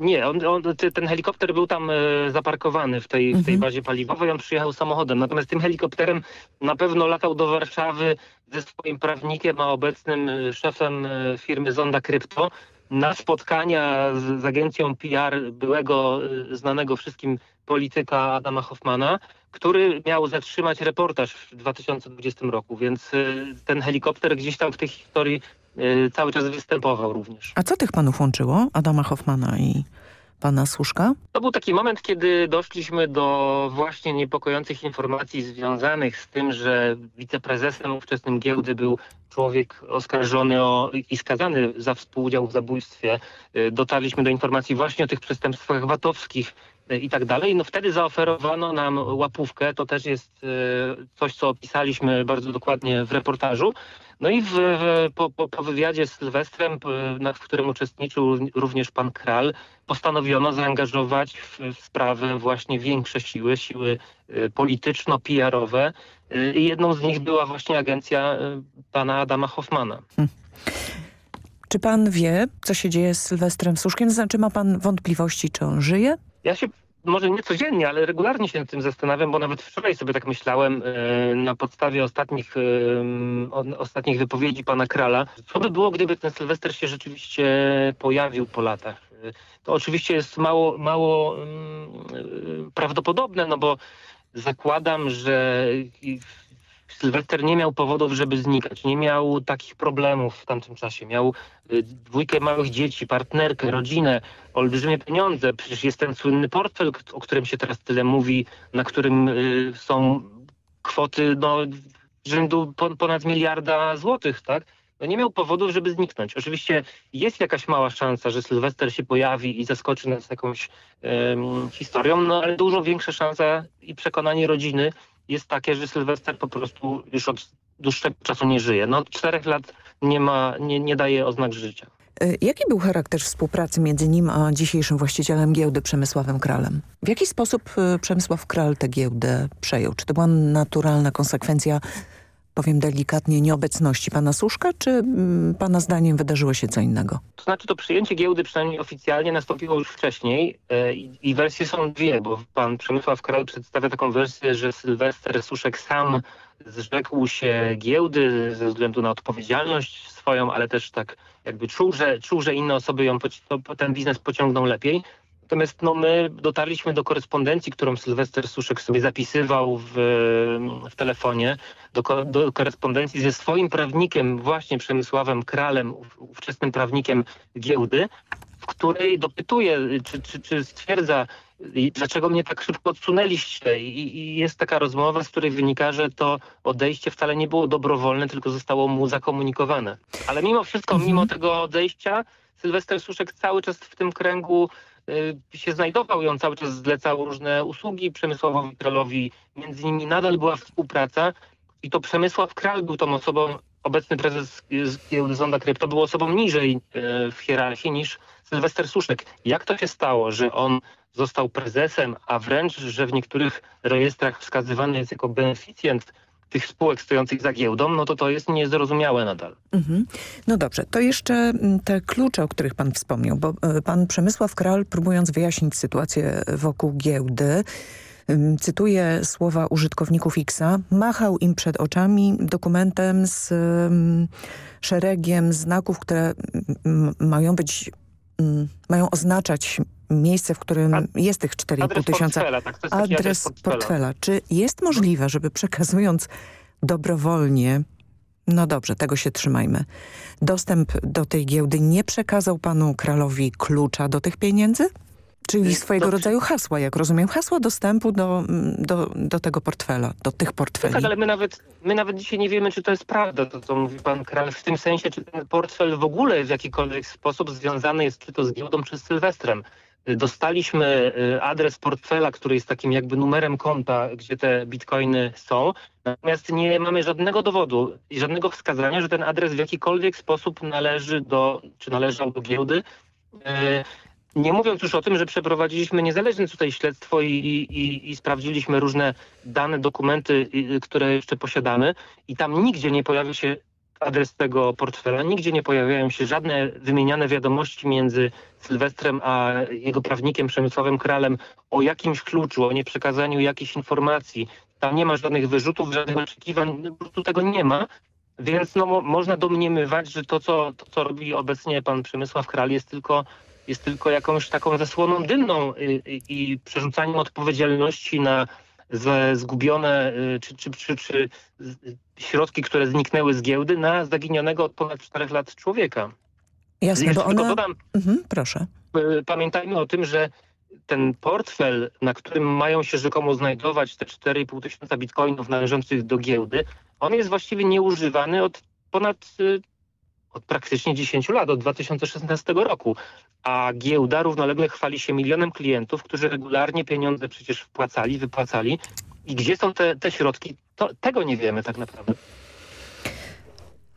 N: Nie, on, on, ten helikopter był tam e, zaparkowany w tej, mhm. w tej mhm. bazie paliwowej, on przyjechał samochodem. Natomiast tym helikopterem na pewno latał do Warszawy ze swoim prawnikiem, a obecnym e, szefem e, firmy Zonda Krypto na spotkania z, z agencją PR byłego, znanego wszystkim polityka Adama Hoffmana, który miał zatrzymać reportaż w 2020 roku, więc ten helikopter gdzieś tam w tej historii Y, cały czas występował również.
L: A co tych panów łączyło? Adama Hoffmana i pana Słuszka?
N: To był taki moment, kiedy doszliśmy do właśnie niepokojących informacji związanych z tym, że wiceprezesem ówczesnym giełdy był człowiek oskarżony o, i skazany za współudział w zabójstwie. Y, dotarliśmy do informacji właśnie o tych przestępstwach VAT-owskich y, i tak dalej. No wtedy zaoferowano nam łapówkę. To też jest coś, co opisaliśmy bardzo dokładnie w reportażu. No i w, po, po, po, wywiadzie z Sylwestrem, w którym uczestniczył również pan Kral, postanowiono zaangażować w, w sprawę właśnie większe siły, siły y, polityczno-PR-owe y, i jedną z nich była właśnie agencja y, pana Adama Hoffmana. Hmm.
L: Czy pan wie, co się dzieje z Sylwestrem Suszkiem? Znaczy ma pan wątpliwości, czy on żyje?
N: Ja się może nie codziennie, ale regularnie się nad tym zastanawiam, bo nawet wczoraj sobie tak myślałem e, na podstawie ostatnich, e, ostatnich wypowiedzi pana Krala. Co by było, gdyby ten Sylwester się rzeczywiście pojawił po latach? E, to oczywiście jest mało, mało mm, prawdopodobne, no bo zakładam, że Sylwester nie miał powodów, żeby znikać. Nie miał takich problemów w tamtym czasie. Miał y, dwójkę małych dzieci, partnerkę, rodzinę, olbrzymie pieniądze. Przecież jest ten słynny portfel, o którym się teraz tyle mówi, na którym y, są kwoty no, rzędu ponad miliarda złotych, tak? No nie miał powodów, żeby zniknąć. Oczywiście jest jakaś mała szansa, że Sylwester się pojawi i zaskoczy nas jakąś um, historią, no ale dużo większa szansa i przekonanie rodziny, jest takie, że Sylwester po prostu już od dłuższego czasu nie żyje. No od czterech lat nie, ma, nie, nie daje oznak życia.
L: E, jaki był charakter współpracy między nim a dzisiejszym właścicielem giełdy Przemysławem Kralem? W jaki sposób e, Przemysław Kral tę giełdę przejął? Czy to była naturalna konsekwencja powiem delikatnie, nieobecności pana Suszka, czy mm, pana zdaniem wydarzyło się co innego?
N: To znaczy to przyjęcie giełdy przynajmniej oficjalnie nastąpiło już wcześniej e, i, wersje są dwie, bo pan Przemysław Kral przedstawia taką wersję, że Sylwester Suszek sam zrzekł się giełdy ze względu na odpowiedzialność swoją, ale też tak jakby czuł, że, czuł, że inne osoby ją ten biznes pociągną lepiej. Natomiast no, my dotarliśmy do korespondencji, którą Sylwester Suszek sobie zapisywał w, w telefonie, do, do, korespondencji ze swoim prawnikiem, właśnie Przemysławem Kralem, ówczesnym prawnikiem giełdy, w której dopytuje, czy, czy, czy stwierdza, dlaczego mnie tak szybko odsunęliście. I, I, jest taka rozmowa, z której wynika, że to odejście wcale nie było dobrowolne, tylko zostało mu zakomunikowane. Ale mimo wszystko, mhm. mimo tego odejścia, Sylwester Suszek cały czas w tym kręgu się znajdował i on cały czas zlecał różne usługi Przemysławowi Kralowi. Między nimi nadal była współpraca i to Przemysław Kral był tą osobą, obecny prezes giełdy Zonda Krypto był osobą niżej y, w hierarchii niż Sylwester Suszek. Jak to się stało, że on został prezesem, a wręcz, że w niektórych rejestrach wskazywany jest jako beneficjent tych spółek stojących za giełdą, no to to jest niezrozumiałe nadal. Mhm.
L: No dobrze, to jeszcze mm, te klucze, o których pan wspomniał, bo e, pan Przemysław Kral, próbując wyjaśnić sytuację wokół giełdy, Cytuję słowa użytkowników Xa. Machał im przed oczami dokumentem z szeregiem znaków, które mają być, mają oznaczać miejsce, w którym Ad, jest tych 4,5 tysiąca.
N: Portfela, tak,
L: adres, adres portfela. portfela. Czy jest możliwe, żeby przekazując dobrowolnie no dobrze, tego się trzymajmy. Dostęp do tej giełdy nie przekazał panu Kralowi klucza do tych pieniędzy? Czyli swojego rodzaju hasła, jak rozumiem, hasła dostępu do, do, do tego portfela, do tych portfeli.
N: No tak, ale my nawet, my nawet dzisiaj nie wiemy, czy to jest prawda, to co mówi pan Kral, w tym sensie, czy ten portfel w ogóle w jakikolwiek sposób związany jest czy to z giełdą, czy z Sylwestrem. Dostaliśmy y, adres portfela, który jest takim jakby numerem konta, gdzie te bitcoiny są, natomiast nie mamy żadnego dowodu i żadnego wskazania, że ten adres w jakikolwiek sposób należy do, czy należał do giełdy. Nie mówiąc już o tym, że przeprowadziliśmy niezależne tutaj śledztwo i, i, i sprawdziliśmy różne dane, dokumenty, które jeszcze posiadamy i tam nigdzie nie pojawia się adres tego portfela. Nigdzie nie pojawiają się żadne wymieniane wiadomości między Sylwestrem a jego prawnikiem Przemysławem Kralem o jakimś kluczu, o nieprzekazaniu jakichś informacji. Tam nie ma żadnych wyrzutów, żadnych oczekiwań, po prostu tego nie ma. Więc no, mo można domniemywać, że to co, to, co robi obecnie pan Przemysław Kral jest tylko, jest tylko jakąś taką zasłoną dymną i, i, i przerzucaniem odpowiedzialności na zgubione y, czy, czy, czy, czy środki, które zniknęły z giełdy na zaginionego od ponad czterech lat człowieka.
L: Jasne, Jeszcze bo ona... dodam, mhm, proszę.
N: Y, pamiętajmy o tym, że ten portfel, na którym mają się rzekomo znajdować te 4,5 tysiąca bitcoinów należących do giełdy, on jest właściwie nieużywany od ponad y, od praktycznie 10 lat, od 2016 roku. A giełda równolegle chwali się milionem klientów, którzy regularnie pieniądze przecież wpłacali, wypłacali. I gdzie są te, te środki, to, tego nie wiemy tak naprawdę.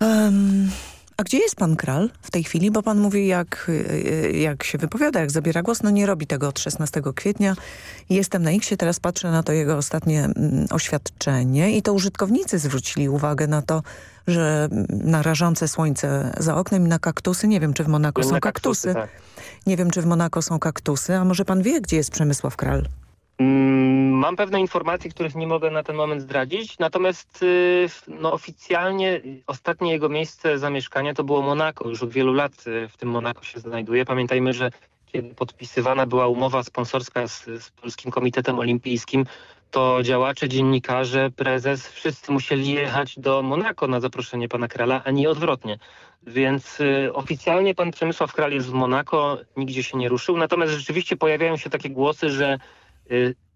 L: Um, a gdzie jest pan Kral w tej chwili? Bo pan mówi, jak, jak się wypowiada, jak zabiera głos, no nie robi tego od 16 kwietnia. Jestem na X, teraz patrzę na to jego ostatnie mm, oświadczenie i to użytkownicy zwrócili uwagę na to, że narażące słońce za oknem i na kaktusy. Nie wiem, czy w Monako są kaktusy. Tak. Nie wiem, czy w Monako są kaktusy. A może pan wie, gdzie jest Przemysław Kral?
N: Mm, mam pewne informacje, których nie mogę na ten moment zdradzić, natomiast y, no, oficjalnie ostatnie jego miejsce zamieszkania to było Monako. Już od wielu lat y, w tym Monako się znajduje. Pamiętajmy, że kiedy podpisywana była umowa sponsorska z, z Polskim Komitetem Olimpijskim, to działacze, dziennikarze, prezes, wszyscy musieli jechać do Monako na zaproszenie pana Krala, a nie odwrotnie. Więc y, oficjalnie pan Przemysław Kral jest w Monako, nigdzie się nie ruszył. Natomiast rzeczywiście pojawiają się takie głosy, że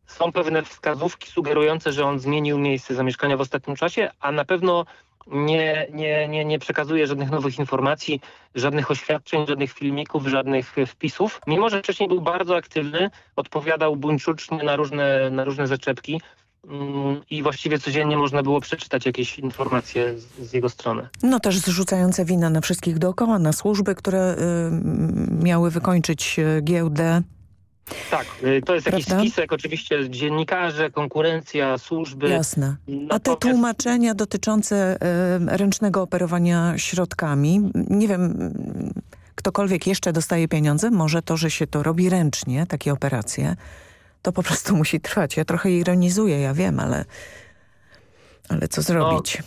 N: są pewne wskazówki sugerujące, że on zmienił miejsce zamieszkania w ostatnim czasie, a na pewno nie, nie, nie, nie przekazuje żadnych nowych informacji, żadnych oświadczeń, żadnych filmików, żadnych wpisów. Mimo, że wcześniej był bardzo aktywny, odpowiadał buńczucznie na różne, na różne zaczepki mm, i właściwie codziennie można było przeczytać jakieś informacje z, jego strony.
L: No też zrzucające winę na wszystkich dookoła, na służby, które y, miały wykończyć y, giełdę
N: tak, y, to jest Prawda? jakiś spisek, oczywiście dziennikarze, konkurencja, służby.
L: Jasne. A te tłumaczenia dotyczące y, ręcznego operowania środkami, nie wiem, ktokolwiek jeszcze dostaje pieniądze, może to, że się to robi ręcznie, takie operacje, to po prostu musi trwać. Ja trochę ironizuję, ja wiem, ale, ale co zrobić? No,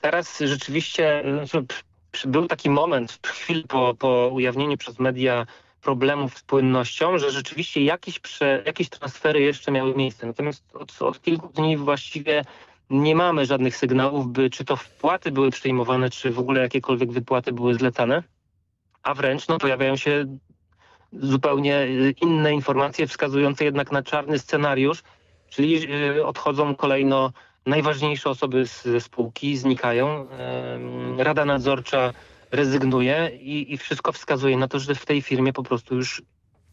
N: teraz rzeczywiście y, był taki moment, chwilę po, po ujawnieniu przez media problemów z płynnością, że rzeczywiście jakieś, prze, jakieś transfery jeszcze miały miejsce. Natomiast od, od kilku dni właściwie nie mamy żadnych sygnałów, by czy to wpłaty były przyjmowane, czy w ogóle jakiekolwiek wypłaty były zlecane, a wręcz no, pojawiają się zupełnie y, inne informacje wskazujące jednak na czarny scenariusz, czyli y, odchodzą kolejno najważniejsze osoby z spółki, znikają. Rada nadzorcza rezygnuje i, i wszystko wskazuje na to, że w tej firmie po prostu już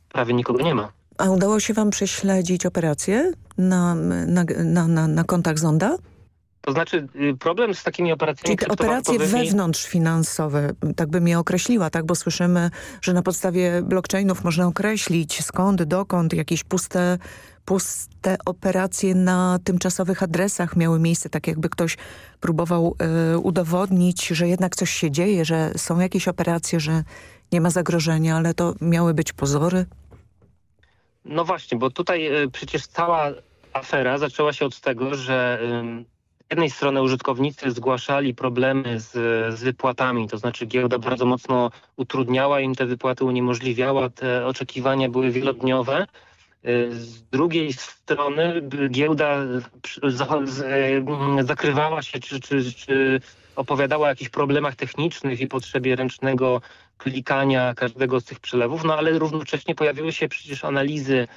N: prawie nikogo nie ma.
L: A udało się wam prześledzić operacje na, na, na, na, na kontach Zonda?
N: To znaczy y, problem z takimi operacjami...
L: Czyli te operacje wewnątrzfinansowe, tak bym je określiła, tak? Bo słyszymy, że na podstawie blockchainów można określić skąd, dokąd jakieś puste, puste operacje na tymczasowych adresach miały miejsce, tak jakby ktoś próbował y, udowodnić, że jednak coś się dzieje, że są jakieś operacje, że nie ma zagrożenia, ale to miały być pozory.
N: No właśnie, bo tutaj y, przecież cała afera zaczęła się od tego, że z jednej strony użytkownicy zgłaszali problemy z, z wypłatami, to znaczy giełda bardzo mocno utrudniała im te wypłaty, uniemożliwiała, te oczekiwania były wielodniowe. Z drugiej strony giełda zakrywała się czy, czy, czy opowiadała o jakichś problemach technicznych i potrzebie ręcznego klikania każdego z tych przelewów, no ale równocześnie pojawiły się przecież analizy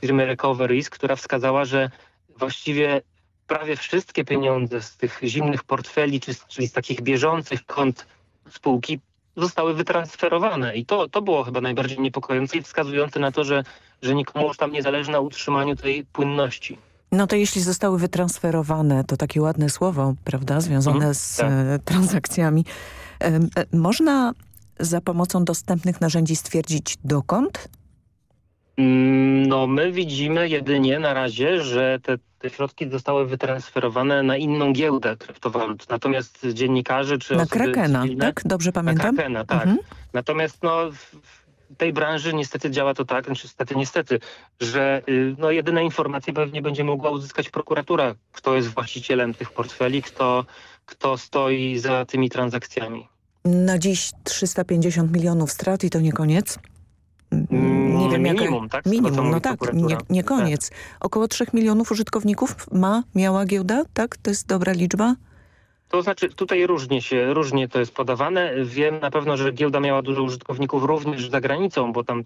N: firmy Recovery, która wskazała, że właściwie prawie wszystkie pieniądze z tych zimnych portfeli, czy, czyli z takich bieżących kont spółki zostały wytransferowane. I to, to było chyba najbardziej niepokojące i wskazujące na to, że, że nikomu już tam nie zależy na utrzymaniu tej płynności.
L: No to jeśli zostały wytransferowane, to takie ładne słowo, prawda, związane mhm, z tak. E, transakcjami. E, można za pomocą dostępnych narzędzi stwierdzić dokąd?
N: Mm, no my widzimy jedynie na razie, że te, te środki zostały wytransferowane na inną giełdę kryptowalut. Natomiast dziennikarze czy
L: Na Krakena, cywilne, tak? Dobrze pamiętam?
N: Na Krakena, tak. Mhm. Natomiast no, w tej branży niestety działa to tak, znaczy niestety, niestety, że y, no, jedyne informacje pewnie będzie mogła uzyskać prokuratura, kto jest właścicielem tych portfeli, kto, kto stoi za tymi transakcjami.
L: Na dziś 350 milionów strat i to nie koniec?
N: Nie wiem, minimum, jaka... tak?
L: Minimum, no tak, nie, nie koniec. Tak. Około 3 milionów użytkowników ma, miała giełda, tak? To jest dobra liczba?
N: To znaczy tutaj różnie się, różnie to jest podawane. Wiem na pewno, że giełda miała dużo użytkowników również za granicą, bo tam y,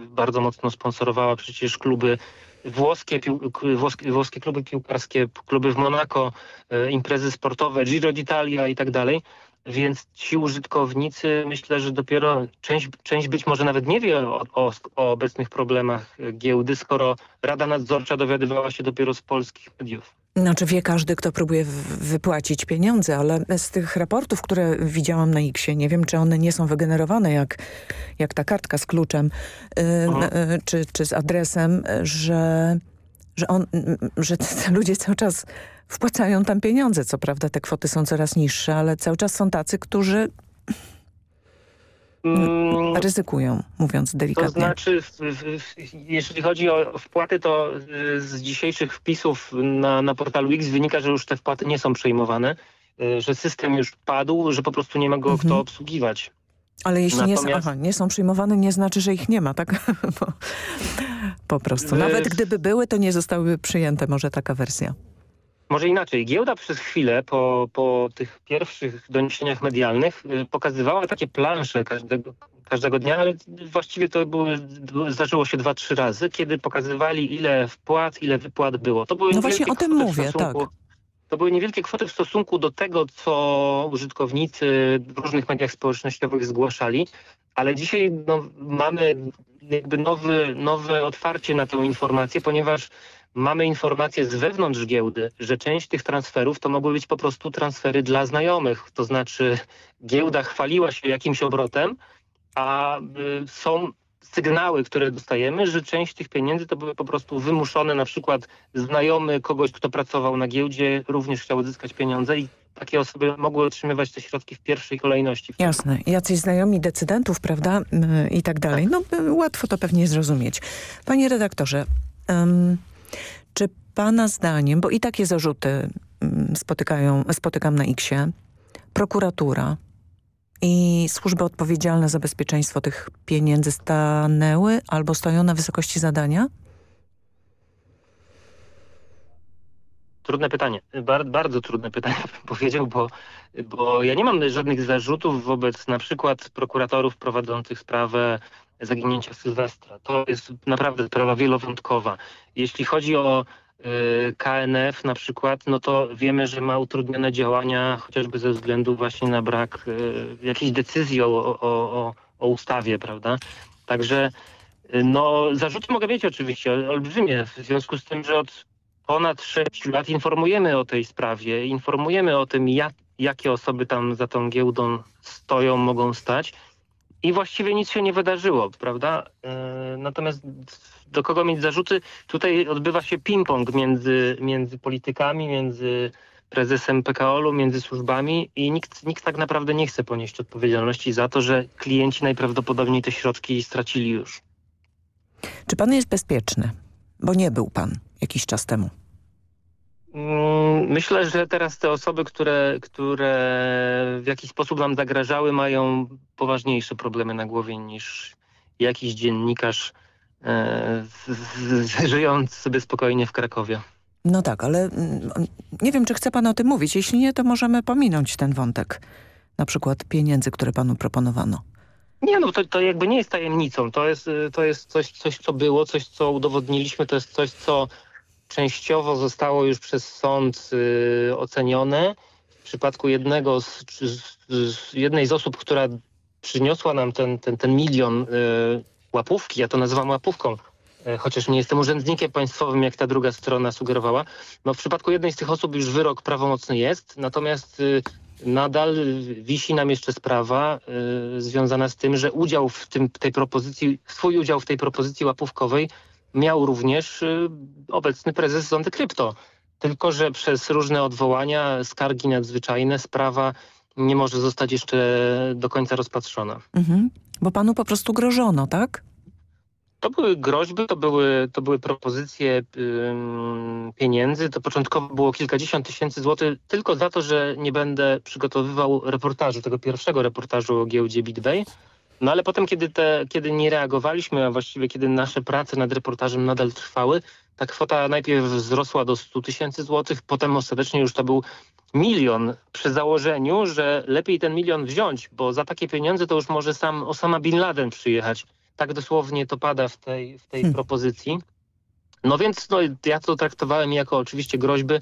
N: bardzo mocno sponsorowała przecież kluby włoskie, włoskie, włoskie kluby piłkarskie, kluby w Monako, y, imprezy sportowe, Giro d'Italia i tak dalej. Więc ci użytkownicy myślę, że dopiero część, część być może nawet nie wie o, o, o obecnych problemach giełdy, skoro Rada Nadzorcza dowiadywała się dopiero z polskich mediów.
L: Znaczy wie każdy, kto próbuje wypłacić pieniądze, ale z tych raportów, które widziałam na X-ie, nie wiem, czy one nie są wygenerowane jak, jak ta kartka z kluczem yy, czy, czy z adresem, że, że, on, że ludzie cały czas wpłacają tam pieniądze. Co prawda te kwoty są coraz niższe, ale cały czas są tacy, którzy mm, ryzykują, mówiąc delikatnie.
N: To znaczy, jeżeli chodzi o wpłaty, to y, z dzisiejszych wpisów na, na portalu X wynika, że już te wpłaty nie są przejmowane, y, że system już padł, że po prostu nie ma go mhm. kto obsługiwać.
L: Ale jeśli Natomiast... nie, są, aha, nie są przyjmowane, nie znaczy, że ich nie ma, tak? po prostu. Nawet gdyby były, to nie zostałyby przyjęte może taka wersja.
N: Może inaczej. Giełda przez chwilę po, po tych pierwszych doniesieniach medialnych y, pokazywała takie plansze każdego, każdego dnia, ale właściwie to były, zdarzyło się dwa, trzy razy, kiedy pokazywali ile wpłat, ile wypłat było. To były
L: no właśnie o tym mówię, tak.
N: To były niewielkie kwoty w stosunku do tego, co użytkownicy w różnych mediach społecznościowych zgłaszali, ale dzisiaj no, mamy jakby nowy, nowe otwarcie na tę informację, ponieważ mamy informacje z wewnątrz giełdy, że część tych transferów to mogły być po prostu transfery dla znajomych. To znaczy giełda chwaliła się jakimś obrotem, a y, są sygnały, które dostajemy, że część tych pieniędzy to były po prostu wymuszone, na przykład znajomy kogoś, kto pracował na giełdzie, również chciał uzyskać pieniądze i takie osoby mogły otrzymywać te środki w pierwszej kolejności.
L: Jasne. Jacyś znajomi decydentów, prawda? I tak dalej. No łatwo to pewnie zrozumieć. Panie redaktorze, um, czy pana zdaniem, bo i takie zarzuty mm, spotykają, spotykam na X-ie, prokuratura i służby odpowiedzialne za bezpieczeństwo tych pieniędzy stanęły albo stoją na wysokości zadania?
N: Trudne pytanie. Bar bardzo trudne pytanie bym powiedział, bo, bo ja nie mam żadnych zarzutów wobec na przykład prokuratorów prowadzących sprawę zaginięcia Sylwestra. To jest naprawdę sprawa wielowątkowa. Jeśli chodzi o y, KNF na przykład, no to wiemy, że ma utrudnione działania chociażby ze względu właśnie na brak y, jakiejś decyzji o, o, o, o ustawie, prawda? Także y, no, zarzuty mogę mieć oczywiście olbrzymie, w związku z tym, że od ponad 6 lat informujemy o tej sprawie, informujemy o tym, jak, jakie osoby tam za tą giełdą stoją, mogą stać i właściwie nic się nie wydarzyło, prawda? E, natomiast do kogo mieć zarzuty? Tutaj odbywa się ping-pong między, między politykami, między prezesem PKO-u, między służbami i nikt, nikt tak naprawdę nie chce ponieść odpowiedzialności za to, że klienci najprawdopodobniej te środki stracili już.
L: Czy pan jest bezpieczny? Bo nie był pan jakiś czas temu.
N: Myślę, że teraz te osoby, które, które w jakiś sposób nam zagrażały, mają poważniejsze problemy na głowie niż jakiś dziennikarz e, żyjąc sobie spokojnie w Krakowie.
L: No tak, ale mm, nie wiem, czy chce pan o tym mówić. Jeśli nie, to możemy pominąć ten wątek. Na przykład pieniędzy, które panu proponowano.
N: Nie, no to, to jakby nie jest tajemnicą. To jest, to jest coś, coś, co było, coś, co udowodniliśmy. To jest coś, co częściowo zostało już przez sąd y, ocenione. W przypadku jednego z, z, jednej z osób, która przyniosła nam ten, ten, ten milion y, łapówki, ja to nazywam łapówką, y, chociaż nie jestem urzędnikiem państwowym, jak ta druga strona sugerowała. No w przypadku jednej z tych osób już wyrok prawomocny jest, natomiast y, nadal wisi nam jeszcze sprawa y, związana z tym, że udział w tym, tej propozycji, swój udział w tej propozycji łapówkowej miał również y, obecny prezes Zondy Krypto. Tylko, że przez różne odwołania, skargi nadzwyczajne sprawa nie może zostać jeszcze do końca rozpatrzona.
L: Mhm. Bo panu po prostu grożono, tak?
N: To były groźby, to były, to były propozycje pieniędzy. To początkowo było kilkadziesiąt tysięcy złotych tylko za to, że nie będę przygotowywał reportażu, tego pierwszego reportażu o giełdzie BitBay. No ale potem, kiedy, te, kiedy nie reagowaliśmy, a właściwie kiedy nasze prace nad reportażem nadal trwały, ta kwota najpierw wzrosła do 100 tysięcy złotych, potem ostatecznie już to był milion przy założeniu, że lepiej ten milion wziąć, bo za takie pieniądze to już może sam Osama Bin Laden przyjechać. Tak dosłownie to pada w tej, w tej hmm. propozycji. No więc no, ja to traktowałem jako oczywiście groźby.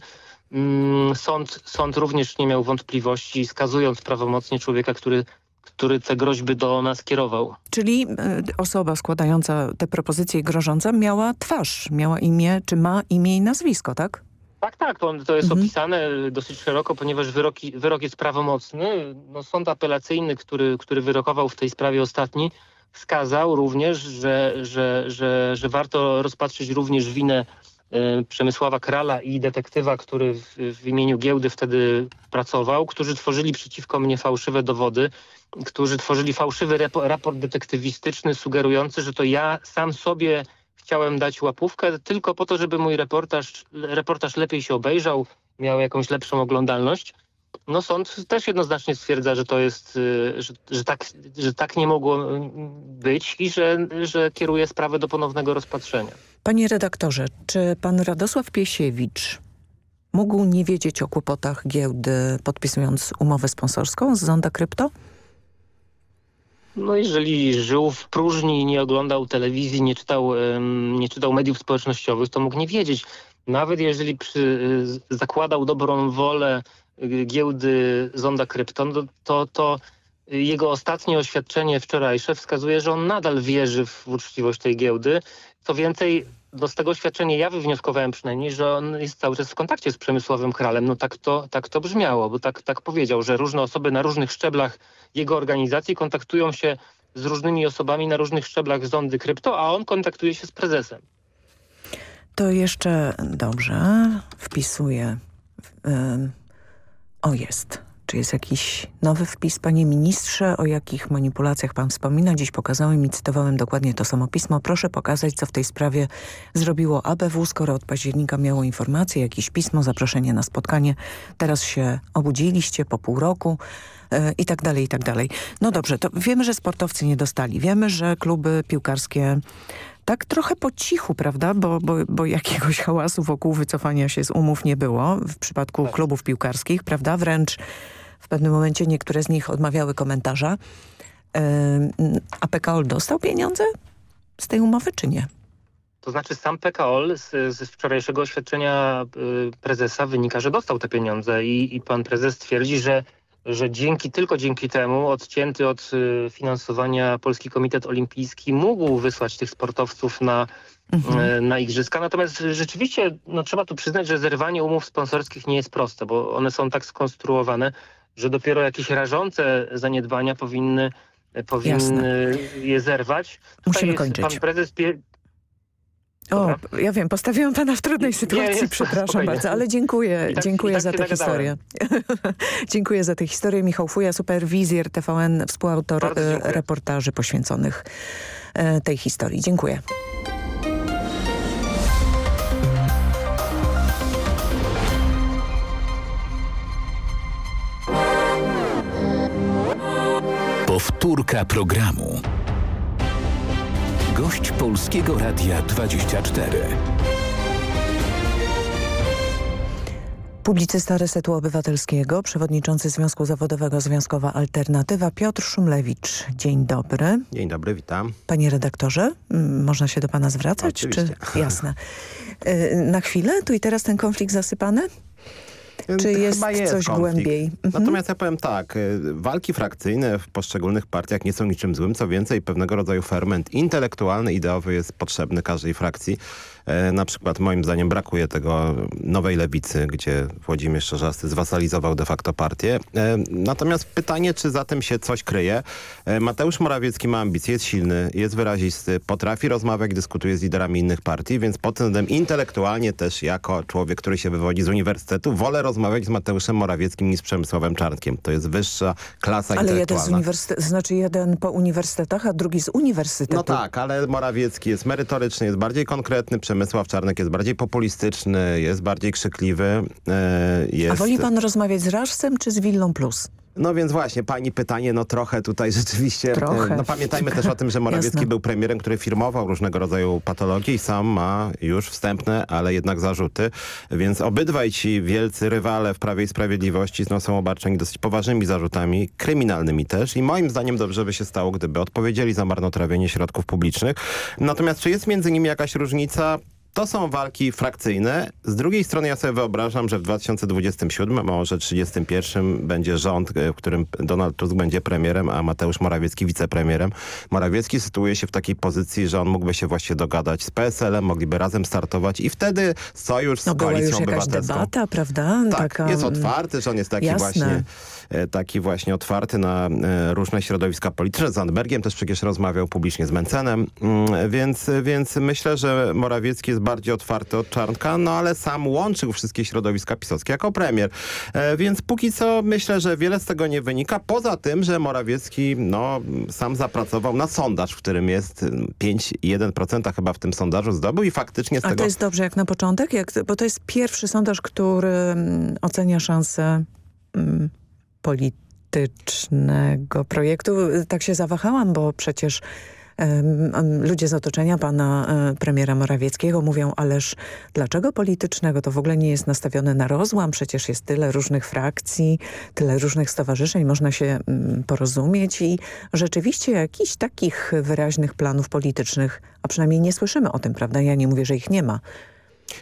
N: Mm, sąd, sąd również nie miał wątpliwości, skazując prawomocnie człowieka, który który te groźby do nas kierował.
L: Czyli e, osoba składająca te propozycje i grożąca miała twarz, miała imię, czy ma imię i nazwisko, tak?
N: Tak, tak, to, to jest mhm. opisane dosyć szeroko, ponieważ wyroki, wyrok jest prawomocny. No, sąd apelacyjny, który, który wyrokował w tej sprawie ostatni, wskazał również, że, że, że, że warto rozpatrzyć również winę Przemysława Krala i detektywa, który w, w imieniu giełdy wtedy pracował, którzy tworzyli przeciwko mnie fałszywe dowody którzy tworzyli fałszywy raport detektywistyczny sugerujący, że to ja sam sobie chciałem dać łapówkę tylko po to, żeby mój reportaż, reportaż lepiej się obejrzał, miał jakąś lepszą oglądalność. No sąd też jednoznacznie stwierdza, że to jest, y, że, że, tak, że tak nie mogło być i że, że kieruje sprawę do ponownego rozpatrzenia.
L: Panie redaktorze, czy pan Radosław Piesiewicz mógł nie wiedzieć o kłopotach giełdy podpisując umowę sponsorską z Zonda Krypto?
N: No jeżeli żył w próżni i nie oglądał telewizji, nie czytał, nie czytał mediów społecznościowych, to mógł nie wiedzieć. Nawet jeżeli przy, zakładał dobrą wolę y, giełdy Zonda Krypton, to, to, to jego ostatnie oświadczenie wczorajsze wskazuje, że on nadal wierzy w uczciwość tej giełdy. Co więcej, no z tego oświadczenia ja wywnioskowałem przynajmniej, że on jest cały czas w kontakcie z Przemysławem Kralem. No tak to, tak to brzmiało, bo tak, tak powiedział, że różne osoby na różnych szczeblach jego organizacji kontaktują się z różnymi osobami na różnych szczeblach zondy krypto, a on kontaktuje się z prezesem.
L: To jeszcze dobrze wpisuję. O jest. Czy jest jakiś nowy wpis, panie ministrze? O jakich manipulacjach pan wspomina? Dziś pokazałem i cytowałem dokładnie to samo pismo. Proszę pokazać, co w tej sprawie zrobiło ABW, skoro od października miało informację, jakieś pismo, zaproszenie na spotkanie. Teraz się obudziliście po pół roku e, i tak dalej, i tak dalej. No dobrze, to wiemy, że sportowcy nie dostali. Wiemy, że kluby piłkarskie tak trochę po cichu, prawda? Bo, bo, bo jakiegoś hałasu wokół wycofania się z umów nie było w przypadku tak. klubów piłkarskich, prawda? Wręcz w pewnym momencie niektóre z nich odmawiały komentarza. A PKOL dostał pieniądze z tej umowy, czy nie?
N: To znaczy sam PKOL z, z wczorajszego oświadczenia y, prezesa wynika, że dostał te pieniądze i, i pan prezes twierdzi, że że dzięki tylko dzięki temu odcięty od y, finansowania Polski Komitet Olimpijski mógł wysłać tych sportowców na, mhm. Y, na igrzyska. Natomiast rzeczywiście no, trzeba tu przyznać, że zerwanie umów sponsorskich nie jest proste, bo one są tak skonstruowane, że dopiero jakieś rażące zaniedbania powinny, powinny je zerwać.
L: Musimy kończyć.
N: Pan prezes
L: o, ja wiem, postawiłam pana w trudnej sytuacji, nie, przepraszam spokojnie. bardzo, ale dziękuję, tak, dziękuję tak za tę historię. dziękuję za tę historię. Michał Fuja, superwizjer TVN, współautor e, reportaży poświęconych e, tej historii. Dziękuję.
K: Powtórka programu. Gość Polskiego Radia 24.
L: Publicysta Resetu Obywatelskiego, przewodniczący Związku Zawodowego Związkowa Alternatywa Piotr Szumlewicz. Dzień dobry.
O: Dzień dobry, witam.
L: Panie redaktorze, można się do pana zwracać?
O: Oczywiście.
L: Czy... Jasne. Y, na chwilę, tu i teraz ten konflikt zasypany? Czy jest,
O: jest
L: coś
O: konflikt.
L: głębiej? Mhm.
O: Natomiast ja powiem tak, y, walki frakcyjne w poszczególnych partiach nie są niczym złym. Co więcej, pewnego rodzaju ferment intelektualny, ideowy jest potrzebny każdej frakcji. E, na przykład moim zdaniem brakuje tego nowej lewicy, gdzie Włodzimierz Czarzasty zwasalizował de facto partię. E, natomiast pytanie, czy za tym się coś kryje. E, Mateusz Morawiecki ma ambicje, jest silny, jest wyrazisty, potrafi rozmawiać, dyskutuje z liderami innych partii, więc pod tym względem intelektualnie też jako człowiek, który się wywodzi z uniwersytetu, wolę rozmawiać z Mateuszem Morawieckim niż z Przemysławem Czarnkiem. To jest wyższa klasa
L: Ale jeden z
O: intelektualna.
L: uniwersytetów, znaczy jeden po uniwersytetach, a drugi z uniwersytetu.
O: No tak, ale Morawiecki jest merytoryczny, jest bardziej konkretny, Przemysław Czarnek jest bardziej populistyczny, jest bardziej krzykliwy. e, Jest...
L: A woli pan rozmawiać z Raszcem czy z Willą Plus?
O: No więc właśnie, pani pytanie, no trochę tutaj rzeczywiście...
L: Trochę.
O: e, No pamiętajmy też o tym, że Morawiecki
L: Jasne.
O: był premierem, który firmował różnego rodzaju patologie i sam ma już wstępne, ale jednak zarzuty. Więc obydwaj ci wielcy rywale w Prawie i Sprawiedliwości no, są obarczeni dosyć poważnymi zarzutami, kryminalnymi też i moim zdaniem dobrze by się stało, gdyby odpowiedzieli za marnotrawienie środków publicznych. Natomiast czy jest między nimi jakaś różnica? To są walki frakcyjne. Z drugiej strony ja sobie wyobrażam, że w 2027, a może 2031 będzie rząd, e, w którym Donald Tusk będzie premierem, a Mateusz Morawiecki wicepremierem. Morawiecki sytuuje się w takiej pozycji, że on mógłby się właśnie dogadać z PSL-em, mogliby razem startować i wtedy sojusz z
L: No była
O: koalicją
L: już jakaś
O: obywatelską.
L: debata, prawda?
O: Tak,
L: Taka,
O: jest
L: mm,
O: otwarty, że on jest taki
L: Jasne.
O: właśnie taki właśnie otwarty na e, różne środowiska polityczne. Z Zandbergiem też przecież rozmawiał publicznie z Mencenem, Mm, więc, więc myślę, że Morawiecki jest bardziej otwarty od Czarnka, no ale sam łączył wszystkie środowiska pisowskie jako premier. E, Więc póki co myślę, że wiele z tego nie wynika, poza tym, że Morawiecki no, sam zapracował na sondaż, w którym jest mm, 5,1% chyba w tym sondażu zdobył i faktycznie z
L: A
O: tego...
L: to jest dobrze jak na początek? Jak, bo to jest pierwszy sondaż, który mm, ocenia szanse mm, politycznego projektu. Tak się zawahałam, bo przecież ludzie z otoczenia pana e, premiera Morawieckiego mówią, ależ dlaczego politycznego? To w ogóle nie jest nastawione na rozłam, przecież jest tyle różnych frakcji, tyle różnych stowarzyszeń, można się mm, porozumieć i rzeczywiście jakichś takich wyraźnych planów politycznych, a przynajmniej nie słyszymy o tym, prawda? Ja nie mówię, że ich nie ma.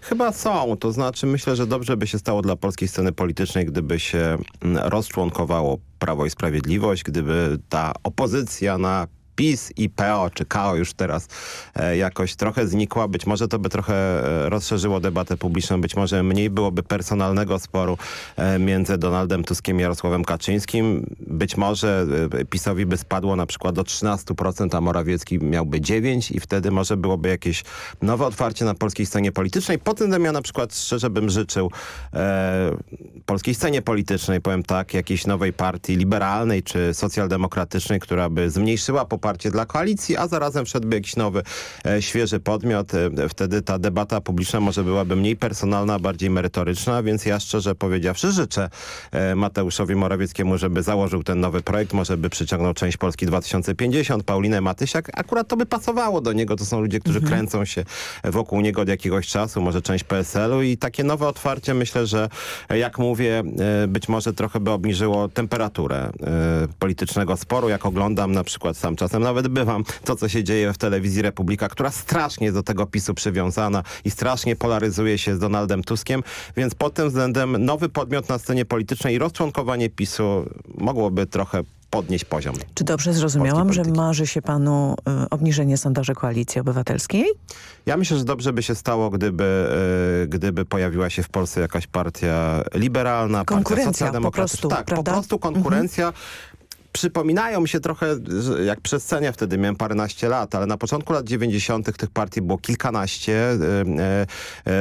O: Chyba są, to znaczy myślę, że dobrze by się stało dla polskiej sceny politycznej, gdyby się mm, rozczłonkowało Prawo i Sprawiedliwość, gdyby ta opozycja na PiS i PO, czy KO już teraz e, jakoś trochę znikła. Być może to by trochę e, rozszerzyło debatę publiczną, być może mniej byłoby personalnego sporu e, między Donaldem Tuskiem i Jarosławem Kaczyńskim. Być może PiSowi by spadło na przykład do 13%, a Morawiecki miałby 9% i wtedy może byłoby jakieś nowe otwarcie na polskiej scenie politycznej. Po tym ja na przykład szczerze bym życzył e, polskiej scenie politycznej, powiem tak, jakiejś nowej partii liberalnej czy socjaldemokratycznej, która by zmniejszyła poparcie dla koalicji, a zarazem wszedłby jakiś nowy, e, świeży podmiot. E, wtedy ta debata publiczna może byłaby mniej personalna, bardziej merytoryczna, więc ja szczerze powiedziawszy życzę e, Mateuszowi Morawieckiemu, żeby założył ten nowy projekt, może by przyciągnął część Polski 2050, Paulinę Matysiak. Akurat to by pasowało do niego. To są ludzie, którzy kręcą się wokół niego od jakiegoś czasu, może część PSL-u i takie nowe otwarcie myślę, że jak mówię, być może trochę by obniżyło temperaturę politycznego sporu. Jak oglądam na przykład sam czasem nawet bywam to, co się dzieje w telewizji Republika, która strasznie jest do tego PiSu przywiązana i strasznie polaryzuje się z Donaldem Tuskiem, więc pod tym względem nowy podmiot na scenie politycznej i rozczłonkowanie PiSu mogłoby trochę podnieść poziom.
L: Czy dobrze zrozumiałam, że marzy się panu y, obniżenie sondaży Koalicji Obywatelskiej?
O: Ja myślę, że dobrze by się stało, gdyby, e, gdyby pojawiła się w Polsce jakaś partia liberalna, partia socjaldemokratyczna.
L: po prostu,
O: tak,
L: prawda?
O: po prostu konkurencja. Przypominają mi się trochę, jak przescenia wtedy, miałem paręnaście lat, ale na początku lat 90. tych partii było kilkanaście. e, e,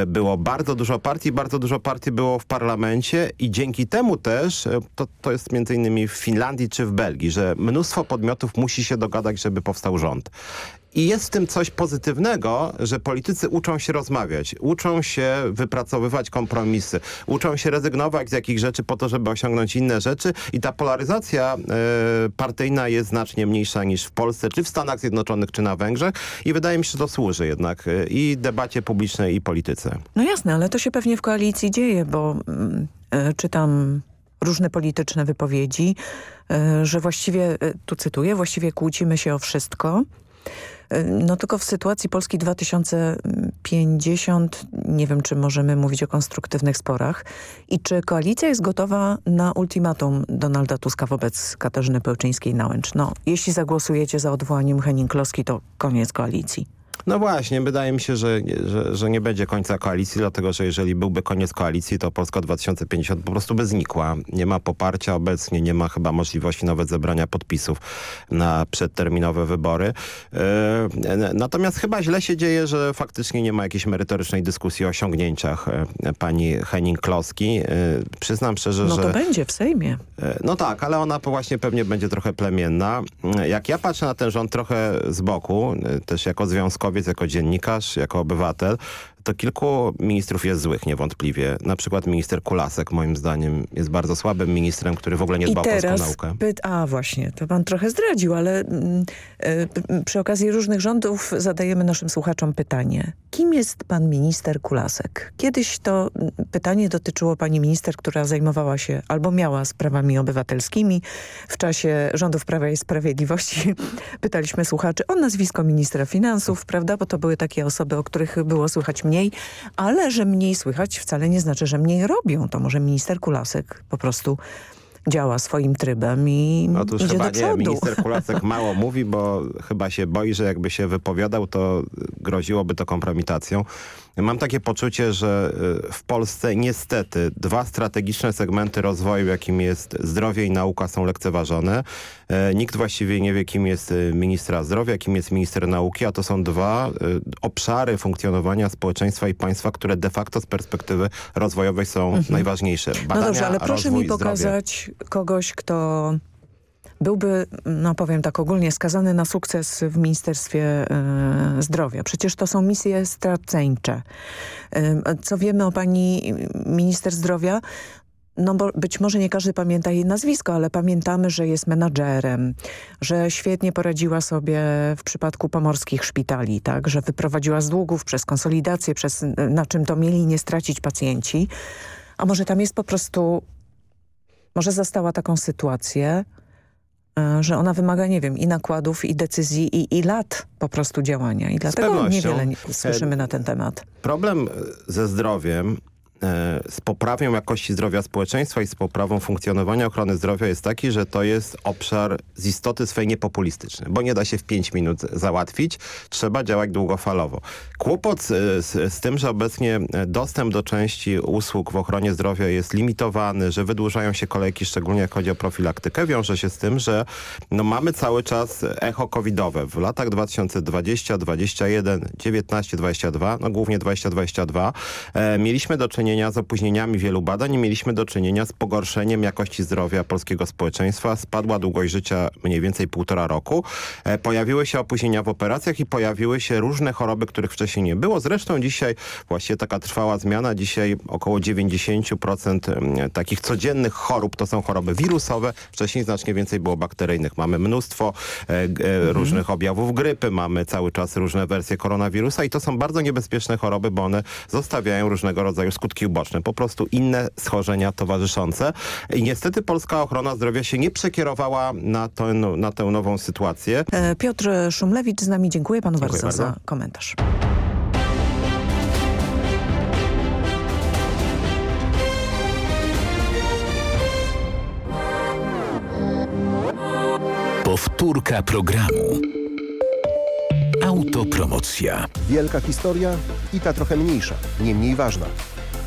O: e, Było bardzo dużo partii, bardzo dużo partii było w parlamencie i dzięki temu też, to, to jest między innymi w Finlandii czy w Belgii, że mnóstwo podmiotów musi się dogadać, żeby powstał rząd. I jest w tym coś pozytywnego, że politycy uczą się rozmawiać, uczą się wypracowywać kompromisy, uczą się rezygnować z jakichś rzeczy po to, żeby osiągnąć inne rzeczy. I ta polaryzacja y, partyjna jest znacznie mniejsza niż w Polsce, czy w Stanach Zjednoczonych, czy na Węgrzech. I wydaje mi się, że to służy jednak y, i debacie publicznej, i polityce.
L: No jasne, ale to się pewnie w koalicji dzieje, bo y, czytam różne polityczne wypowiedzi, że właściwie, tu cytuję, właściwie kłócimy się o wszystko, no tylko w sytuacji Polski 2050 nie wiem, czy możemy mówić o konstruktywnych sporach i czy koalicja jest gotowa na ultimatum Donalda Tuska wobec Katarzyny Pełczyńskiej-Nałęcz. No, jeśli zagłosujecie za odwołaniem Henning-Kloski, to koniec koalicji.
O: No właśnie, wydaje mi się, że, że, że, nie będzie końca koalicji, dlatego że jeżeli byłby koniec koalicji, to Polska 2050 po prostu by znikła. Nie ma poparcia obecnie, nie ma chyba możliwości nawet zebrania podpisów na przedterminowe wybory. Yy, natomiast chyba źle się dzieje, że faktycznie nie ma jakiejś merytorycznej dyskusji o osiągnięciach yy, pani Henning-Kloski. Yy, przyznam szczerze,
L: że...
O: No
L: to będzie w Sejmie.
O: No tak, ale ona właśnie pewnie będzie trochę plemienna. Jak ja patrzę na ten rząd trochę z boku, też jako związkowy, jako dziennikarz, jako obywatel, to kilku ministrów jest złych niewątpliwie. Na przykład minister Kulasek moim zdaniem jest bardzo słabym ministrem, który w ogóle nie dba o polską naukę.
L: Pyt a właśnie, to pan trochę zdradził, ale y, przy okazji różnych rządów zadajemy naszym słuchaczom pytanie. Kim jest pan minister Kulasek? Kiedyś to pytanie dotyczyło pani minister, która zajmowała się albo miała sprawami obywatelskimi. W czasie rządów Prawa i Sprawiedliwości pytaliśmy słuchaczy o nazwisko ministra finansów, prawda? Bo to były takie osoby, o których było słychać mniej, ale że mniej słychać wcale nie znaczy, że mniej robią. To może minister Kulasek po prostu działa swoim trybem i
O: Otóż
L: idzie
O: chyba
L: do przodu.
O: nie, minister Kulasek mało mówi, bo chyba się boi, że jakby się wypowiadał, to groziłoby to kompromitacją. Mam takie poczucie, że y, w Polsce niestety dwa strategiczne segmenty rozwoju, jakim jest zdrowie i nauka są lekceważone. E, nikt właściwie nie wie, kim jest y, ministra zdrowia, kim jest minister nauki, a to są dwa y, obszary funkcjonowania społeczeństwa i państwa, które de facto z perspektywy rozwojowej są mhm. najważniejsze.
L: Badania, no dobrze, ale proszę mi pokazać zdrowie. kogoś, kto byłby, no powiem tak ogólnie, skazany na sukces w Ministerstwie y, Zdrowia. Przecież to są misje straceńcze. Y, co wiemy o pani minister zdrowia? No bo być może nie każdy pamięta jej nazwisko, ale pamiętamy, że jest menadżerem, że świetnie poradziła sobie w przypadku pomorskich szpitali, tak, że wyprowadziła z długów przez konsolidację, przez na czym to mieli nie stracić pacjenci. A może tam jest po prostu, może zastała taką sytuację, E, że ona wymaga, nie wiem, i nakładów, i decyzji, i, i lat po prostu działania. I dlatego niewiele słyszymy na ten temat.
O: Problem ze zdrowiem E, z poprawą jakości zdrowia społeczeństwa i z poprawą funkcjonowania ochrony zdrowia jest taki, że to jest obszar z istoty swej niepopulistyczny, bo nie da się w 5 minut załatwić, trzeba działać długofalowo. Kłopot z, z, z, tym, że obecnie dostęp do części usług w ochronie zdrowia jest limitowany, że wydłużają się kolejki, szczególnie jak chodzi o profilaktykę, wiąże się z tym, że no, mamy cały czas echo covidowe. W latach 2020, 2021, 19, 22, no głównie 2022 e, mieliśmy do czynienia czynienia z opóźnieniami wielu badań i mieliśmy do czynienia z pogorszeniem jakości zdrowia polskiego społeczeństwa. Spadła długość życia mniej więcej półtora roku. E, pojawiły się opóźnienia w operacjach i pojawiły się różne choroby, których wcześniej nie było. Zresztą dzisiaj właściwie taka trwała zmiana. Dzisiaj około 90% takich codziennych chorób to są choroby wirusowe. Wcześniej znacznie więcej było bakteryjnych. Mamy mnóstwo e, e, mhm. różnych objawów grypy, mamy cały czas różne wersje koronawirusa i to są bardzo niebezpieczne choroby, bo one zostawiają różnego rodzaju skutki skutki uboczne, po prostu inne schorzenia towarzyszące. I niestety polska ochrona zdrowia się nie przekierowała na, to, na tę nową sytuację.
L: E, Piotr Szumlewicz z nami. Dziękuję panu Dziękuję bardzo, bardzo za komentarz.
K: Powtórka programu. Autopromocja.
P: Wielka historia i ta trochę mniejsza, nie mniej ważna.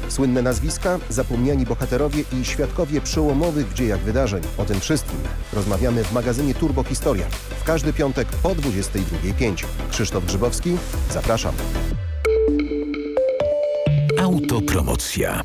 P: Słynne nazwiska, zapomniani bohaterowie i świadkowie przełomowych w dziejach wydarzeń. O tym wszystkim rozmawiamy w magazynie Turbo Historia. W każdy piątek po 22.05. Krzysztof Grzybowski, zapraszam.
K: Autopromocja.